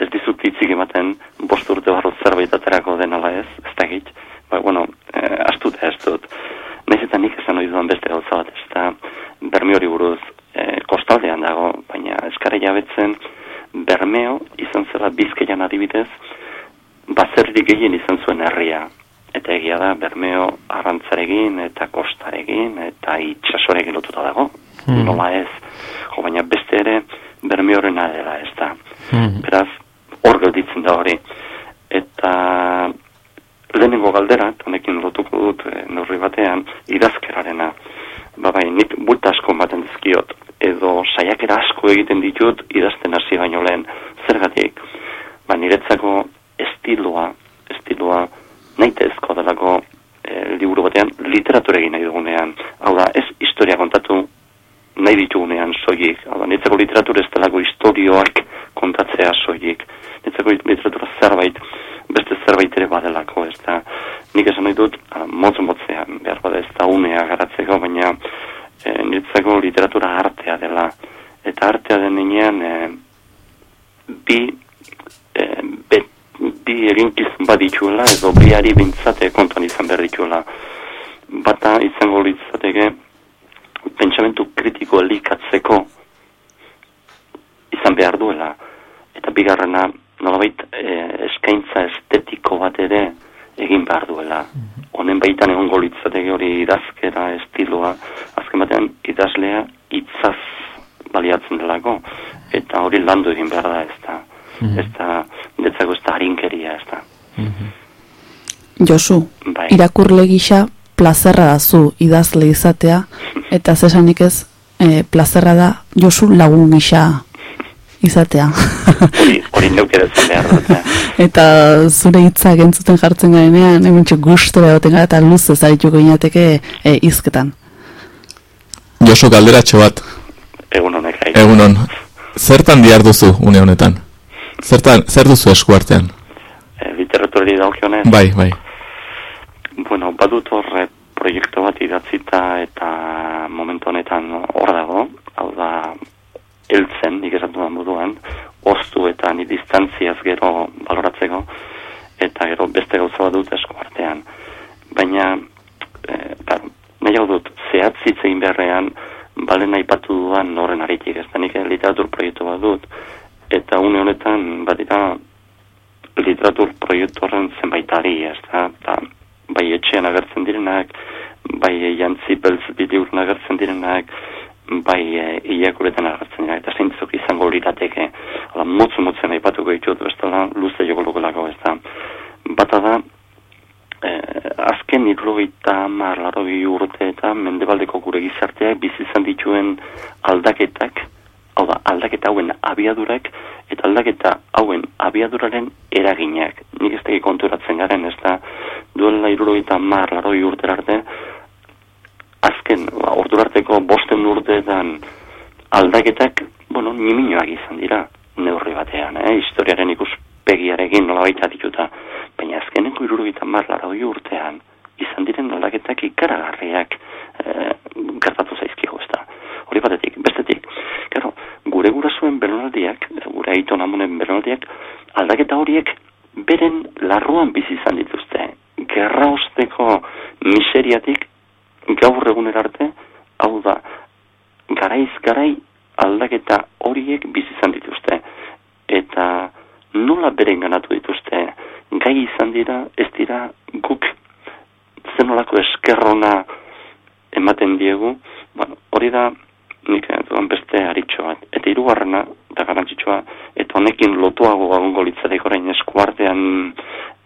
Ez dizut hitzik ematen bost urte barrut zerbait aterako denala ez, ez da git. Ba, bueno, eh, astuta ez dut. Naiz eta nik esan hori duan beste gauza bat, ez da berme hori buruz eh, kostaldean dago, baina eskare jabetzen bermeo izan zela bizkaian adibidez, bazerrik gehien izan zuen herria. Eta egia da, bermeo arrantzaregin eta kostaregin eta itxasoregin lotuta dago. Hmm. Nola ez. Jo, baina beste ere, berme horren dela, ez da. Hmm. Beraz, hor gelditzen da hori. Eta lehenengo galdera, honekin lotuko dut e, neurri batean, idazkerarena. Ba bai, nik bulta asko ematen dizkiot, edo saiakera asko egiten ditut idazten hasi baino lehen. Zergatik, ba niretzako estiloa, estiloa nahitezko delako e, liburu batean literatura egin nahi dugunean. Hau da, ez historia kontatu nahi ditugunean soilik. Hau da, niretzako literatura ez delako historioak kontatzea soilik. Niretzako literatura zerbait, beste zerbait ere badelako, ez da. Nik esan nahi dut, ah, motz motzean, behar bada ez da unea garatzeko, baina e, niretzako literatura artea dela. Eta artea denean, e, bi, e, be, bi eginkizun badituela, edo biari bintzate kontuan izan behar dituela. Bata izango litzateke, pentsamentu kritiko elikatzeko izan behar duela. Eta bigarrena, nolabait, e, eskaintza estetiko bat ere egin behar duela. Honen baitan egongo litzateke hori idazkera, estiloa, azken batean idazlea hitzaz baliatzen delako, eta hori landu egin behar da ez da. Ez da, netzako ez da harinkeria ez da. Josu, Bai. irakurle gisa plazerra da zu idazle izatea, eta zesanik ez, e, plazerra da Josu lagun gisa izatea. Hori, hori neuk ere zen behar dut. eh. eta zure hitzak entzuten jartzen garenean, hemen txuk gustora egoten gara eta luze zarituko inateke e, izketan. Josu galderatxo bat, Egun honek gai. egunon. Zertan diar duzu une honetan? Zertan, zer duzu eskuartean? E, literaturari daukionez. Bai, bai. Bueno, badut horre proiektu bat idatzita eta momentu honetan hor dago, hau da, heltzen, nik esan dudan moduan, oztu eta ni distantziaz gero baloratzeko, eta gero beste gauza bat dut esku artean. Baina, e, claro, nahi hau dut, zehatzitzein beharrean, balen aipatu dudan horren aritik, ez da nik literatur proiektu bat dut, eta une honetan, badira, literatur proiektu horren zenbait ari, ez da, eta bai etxean agertzen direnak, bai jantzi beltz bideurun agertzen direnak, bai e, iakuretan agertzen direnak, eta zeintzuk izango lirateke, ala motzu motzen aipatuko ditut, bestela luze joko lukelako, ez da. Bata da, eh, azken irrogeita mar, larogi urte eta mendebaldeko gure gizarteak bizi izan dituen aldaketak, hau da, aldaketa hauen abiadurak, eta aldaketa hauen abiaduraren eraginak. Nik ez konturatzen garen, ez da, duela irrogeita mar, laroi urtera arte, azken, ba, ordurarteko bosten urteetan aldaketak, bueno, niminoak izan dira, neurri batean, eh? historiaren ikuspegiarekin nola baita dituta. Baina azkeneko irurogeita mar, laroi urtean, izan diren aldaketak ikaragarriak eh, gertatu zaizkigu, ez da. Hori batetik, bestetik, gero, gure gurasuen belaunaldiak, gure aiton amunen belaunaldiak, aldaketa horiek beren larruan bizi izan dituzte. Gerra osteko miseriatik gaur eguner arte, hau da, garaiz garai aldaketa horiek bizi izan dituzte. Eta nola beren ganatu dituzte, gai izan dira, ez dira guk zenolako eskerrona ematen diegu, bueno, hori da nik duan beste aritxo bat. Eta hirugarrena da garantzitsua, eta honekin lotuago egongo litzatek orain eskuartean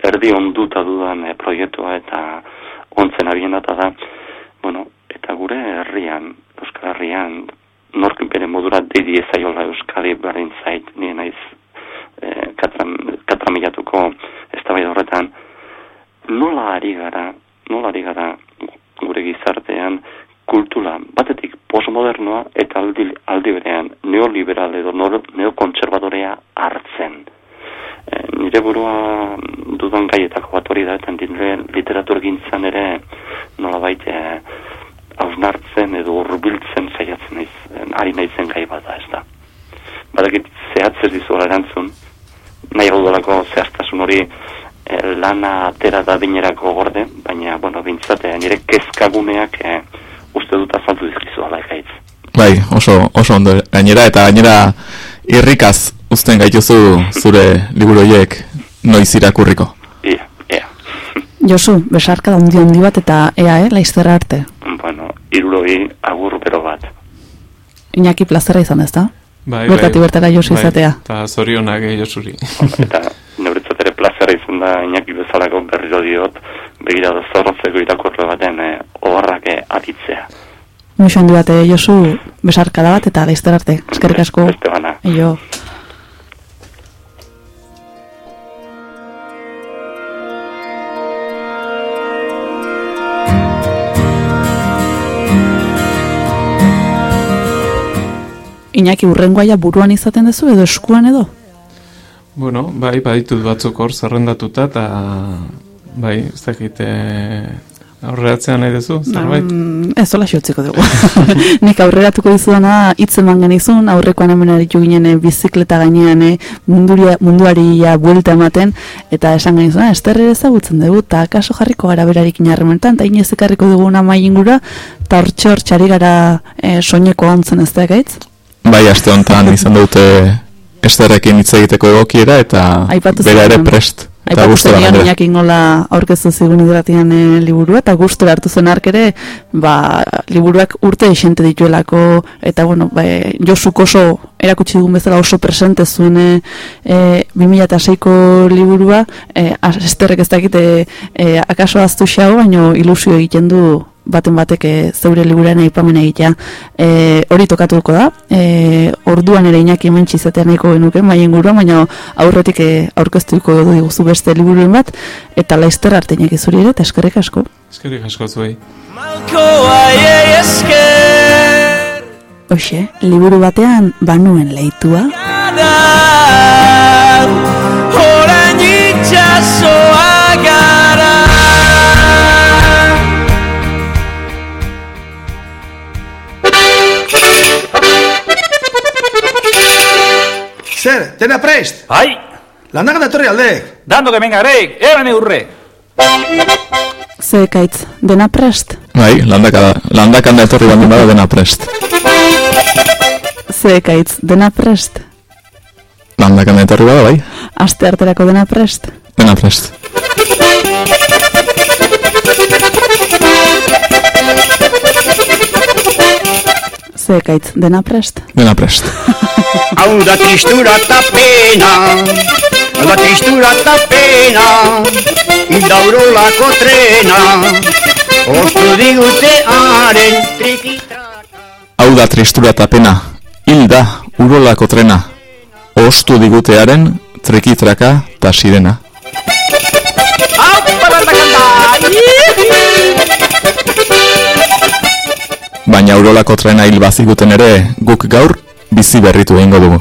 erdi onduta dudan eh, proiektua eta ontzen abienata da, bueno, eta gure herrian, Euskal Herrian, nork bere modura dedi ezaiola Euskadi berdin zait, nire naiz eh, katram, katramilatuko ez horretan, nola ari gara, nola ari gara gure gizartean kultura batetik postmodernoa eta aldi, aldi berean neoliberal edo nor- neokontserbadorea hartzen. E, nire burua dudan gaietako bat hori da, eta nire literatur gintzan ere nola baite hausnartzen edo urbiltzen saiatzen naiz, ari naizen gai bat da, ez da. Badakit zehatz ez dizuela erantzun, nahi gaudalako zehaztasun hori eh, lana atera da binerako gorde, baina, bueno, bintzate, nire kezkaguneak eh, uste dut azaltu dizkizu ala gaitz. Bai, oso, oso ondo gainera, eta gainera irrikaz uzten gaituzu zure liburu horiek noiz irakurriko. Ia, ia. Josu, besarka da hundi handi bat eta ea, eh, laiztera arte. Bueno, iruroi agur bero bat. Iñaki plazera izan ez da? Bai, Bertatik bertara Josu bai, izatea. Eta zorionak eh, Josuri. eta neuretzat ere plazera izan da inaki bezalako berriro diot, begira da zorrotzeko irakurle baten eh, oharrak eh, aditzea. Muixo handi bat, eh, Josu, besarka da bat eta laiztera arte. Eskerrik asko. Beste bana. Eio. Iñaki urrengoaia buruan izaten duzu edo eskuan edo? Bueno, bai, baditut batzuk hor zerrendatuta, eta bai, ez dakit, eh, aurreratzean nahi duzu, zerbait? Mm, ez hola xotziko dugu. Nik aurreratuko dizudana hitz eman genizun, aurrekoan hemen aritu ginen eh, bizikleta gainean eh, munduria, munduari ja buelta ematen, eta esan genizun, ah, esterre ezagutzen dugu, eta kaso jarriko gara berarekin harrementan, eta inez ekarriko dugu nama ingura, eta hortxe hortxari gara eh, soineko ontzen ez da gaitz? Bai, aste honetan izan dute esterrekin hitz egiteko egokiera eta Aipatu bera ere prest. Eta gustora gainera. Nola aurkeztu zigun hidratian e, liburua, eta gustora hartu zen ark ere, ba, liburuak urte esente dituelako, eta bueno, ba, e, Josuk oso erakutsi dugun bezala oso presente zuen e, e, 2006ko liburua, e, esterrek ez dakite e, akaso aztu xau, baino ilusio egiten du baten batek e, zeure liburuaren aipamen egitea. E, hori tokatuko da, e, orduan ere inaki hemen izatea nahiko genuke, maien gura, baina aurretik e, aurkeztuko diguzu beste liburuen bat, eta laizter arte inaki zuri ere, eta eskerrik asko. Eskerrik asko zuei. Hoxe, liburu batean banuen leitua, da Orain Zer, dena prest? Bai, Landagan etorri aldeek. dando que venga grek, eran eurre. ze ekaitz, dena prest? Bai, landaka, landakan da etorri baldin bada dena prest. Ze ekaitz, dena prest? Landakan da etorri bada, bai, Aste arterako dena prest? dena prest. Ze ekaitz, dena prest? Dena prest. Hau da tristura eta pena Hau da tristura eta pena Daurolako trena Ostu digute haren triki Hau da tristura eta pena, hil da urolako trena, ostu digutearen trikitraka eta sirena. Baina urolako trena hil baziguten ere, guk gaur bizi berritu egingo dugu.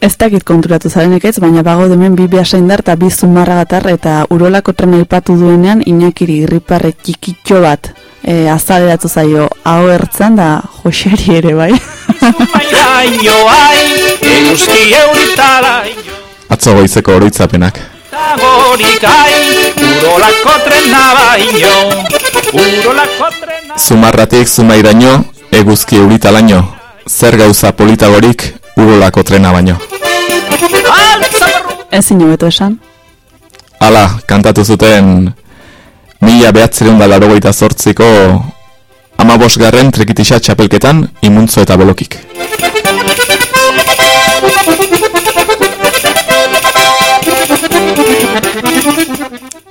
Ez dakit konturatu zarenek ez, baina bago demen bi behasaindar eta bi zumarragatar eta urolako trena ipatu duenean inakiri irriparre txikitxo bat e, azaleratu zaio hau ertzen da Joseri ere bai. Atzo goizeko oroitzapenak. Urolako trena baino Urolako trena Zumarratik zumairaino, eguzki euritalaino. Zer gauza politagorik, urolako trena baino. Ezin hobeto esan. Hala, kantatu zuten mila behatzerun da larogeita zortziko amabosgarren trekitisa txapelketan imuntzo eta belokik.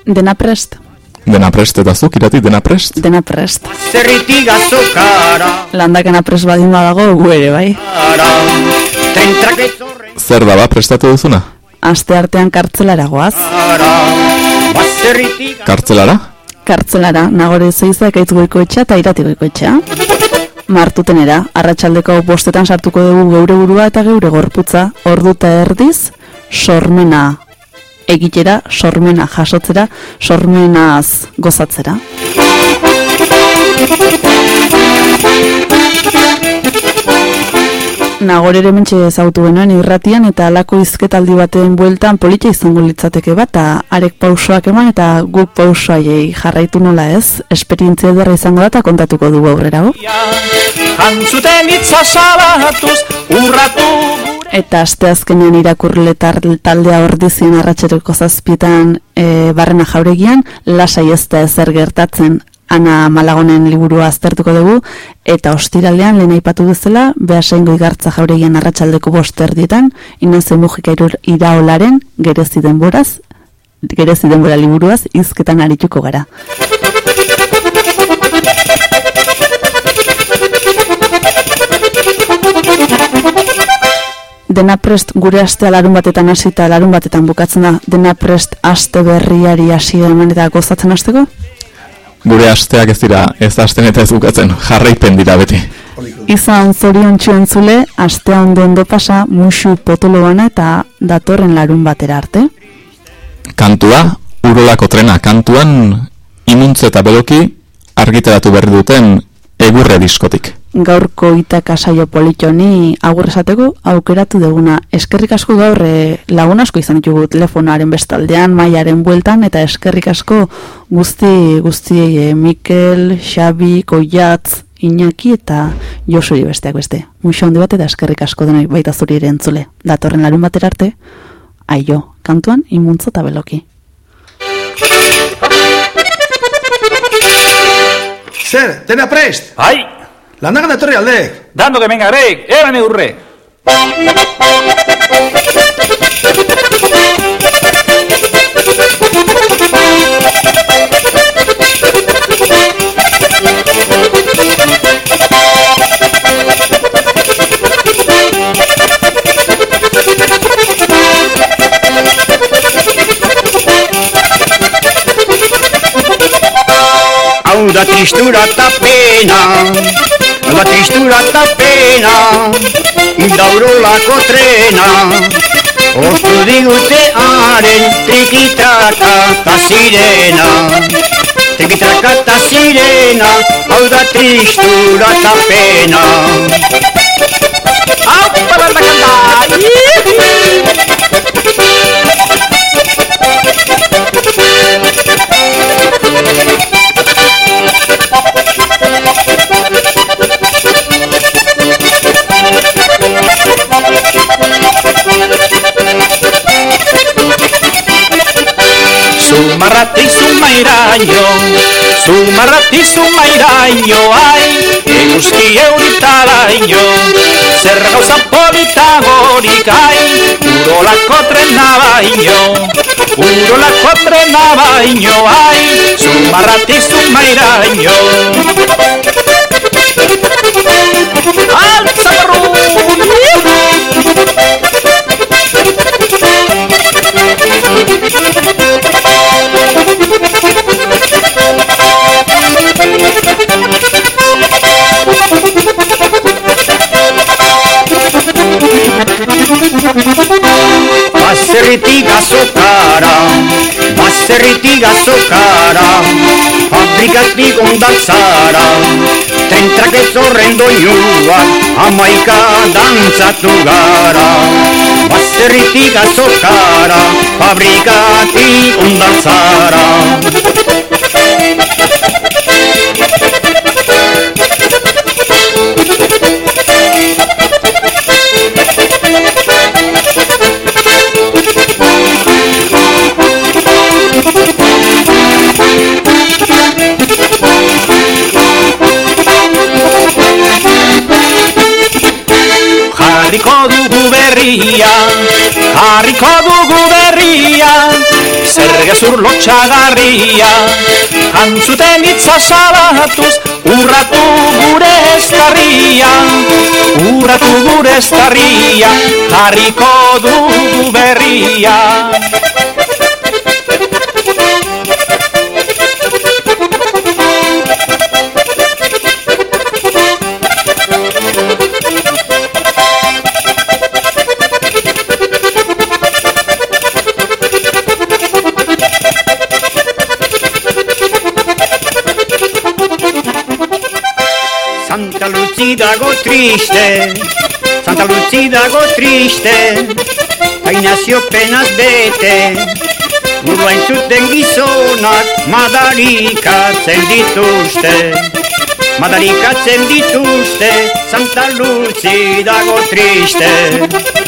Dena prest. Dena prest eta zuk, irati, dena prest? Dena prest. Zerritik azokara Landakena prest badin badago gu ere bai. Zer da ba, prestatu duzuna? Aste artean kartzelara goaz. Baserritik Kartzelara? Kartzelara, nagore zeizak aitz goikoetxea eta irati goikoetxea. Martutenera, arratsaldeko bostetan sartuko dugu geure burua eta geure gorputza, orduta erdiz, sormena egitera, sormena jasotzera, sormenaz gozatzera. Nagore ere mentxe ezautu genuen irratian eta alako izketaldi baten bueltan politxa izango litzateke bat, eta arek pausoak eman eta guk pausoaiei jarraitu nola ez, esperientzia ederra izango da eta kontatuko dugu aurrera. Jantzuten itza salatuz, urratu Eta asteazkenean irakurle tar- taldea ordizien arratxeroko zazpietan e, barrena jauregian, lasai ez da ezer gertatzen Ana Malagonen liburua aztertuko dugu, eta ostiraldean lehen aipatu duzela, behasengo igartza jauregian arratsaldeko bost erdietan, Inazio Mujika irur iraolaren gerezi denboraz, gerezi denbora liburuaz, izketan arituko gara. Dena prest gure astea larun batetan hasita larun batetan bukatzen da, dena prest aste berriari hasi eman eta gozatzen hasteko? Gure asteak ez dira, ez asten eta ez bukatzen, jarraipen dira beti. Izan zorion zule, astea ondo ondo pasa, musu potolo bana eta datorren larun batera arte. Kantua, urolako trena kantuan, imuntze eta beloki, argitaratu berri duten egurre diskotik. Gaurko itaka saio politxoni agur esateko aukeratu deguna. Eskerrik asko gaur eh, lagun asko izan ditugu telefonoaren bestaldean, maiaren bueltan, eta eskerrik asko guzti guztiei eh, Mikel, Xabi, Koiatz, Iñaki eta Josuri besteak beste. Muxo handi bat eta eskerrik asko denoi baita zuri ere entzule. Datorren larun batera arte, aio, kantuan imuntzo eta beloki. Zer, dena prest? Bai, Landagan etorri aldek. dando que venga Greg, eran urre. Hau da tristura eta pena Hau da tristura eta pena Daurolako trena Ostu digute haren trikitraka eta sirena Trikitraka eta sirena Hau da tristura eta pena ¡Au, para la cantar! Sumarrati sumairaino, sumarrati sumairaino, ai, eguzki euritaraino, zer gauza politagorik, ai, urolako trena baino, urolako trena baino, ai, sumarrati sumairaino. Altza Baserritik azokara, baserritik azokara, fabrikatik ondatzara, tentrak ez horren doinua, amaika dantzatu gara. Baserritik azokara, fabrikatik ondatzara. Dugu berria, jarriko dugu berria, zer gezur lotxagarria, jantzuten itza salatuz, urratu gure estarria, urratu gure estarria, jarriko dugu berria. Santa Lucia dago triste, Santa Lucia dago triste, Hainazio penaz bete, Burua entzuten gizonak madarikatzen dituzte, Madarikatzen dituzte, Santa Lucia dago triste.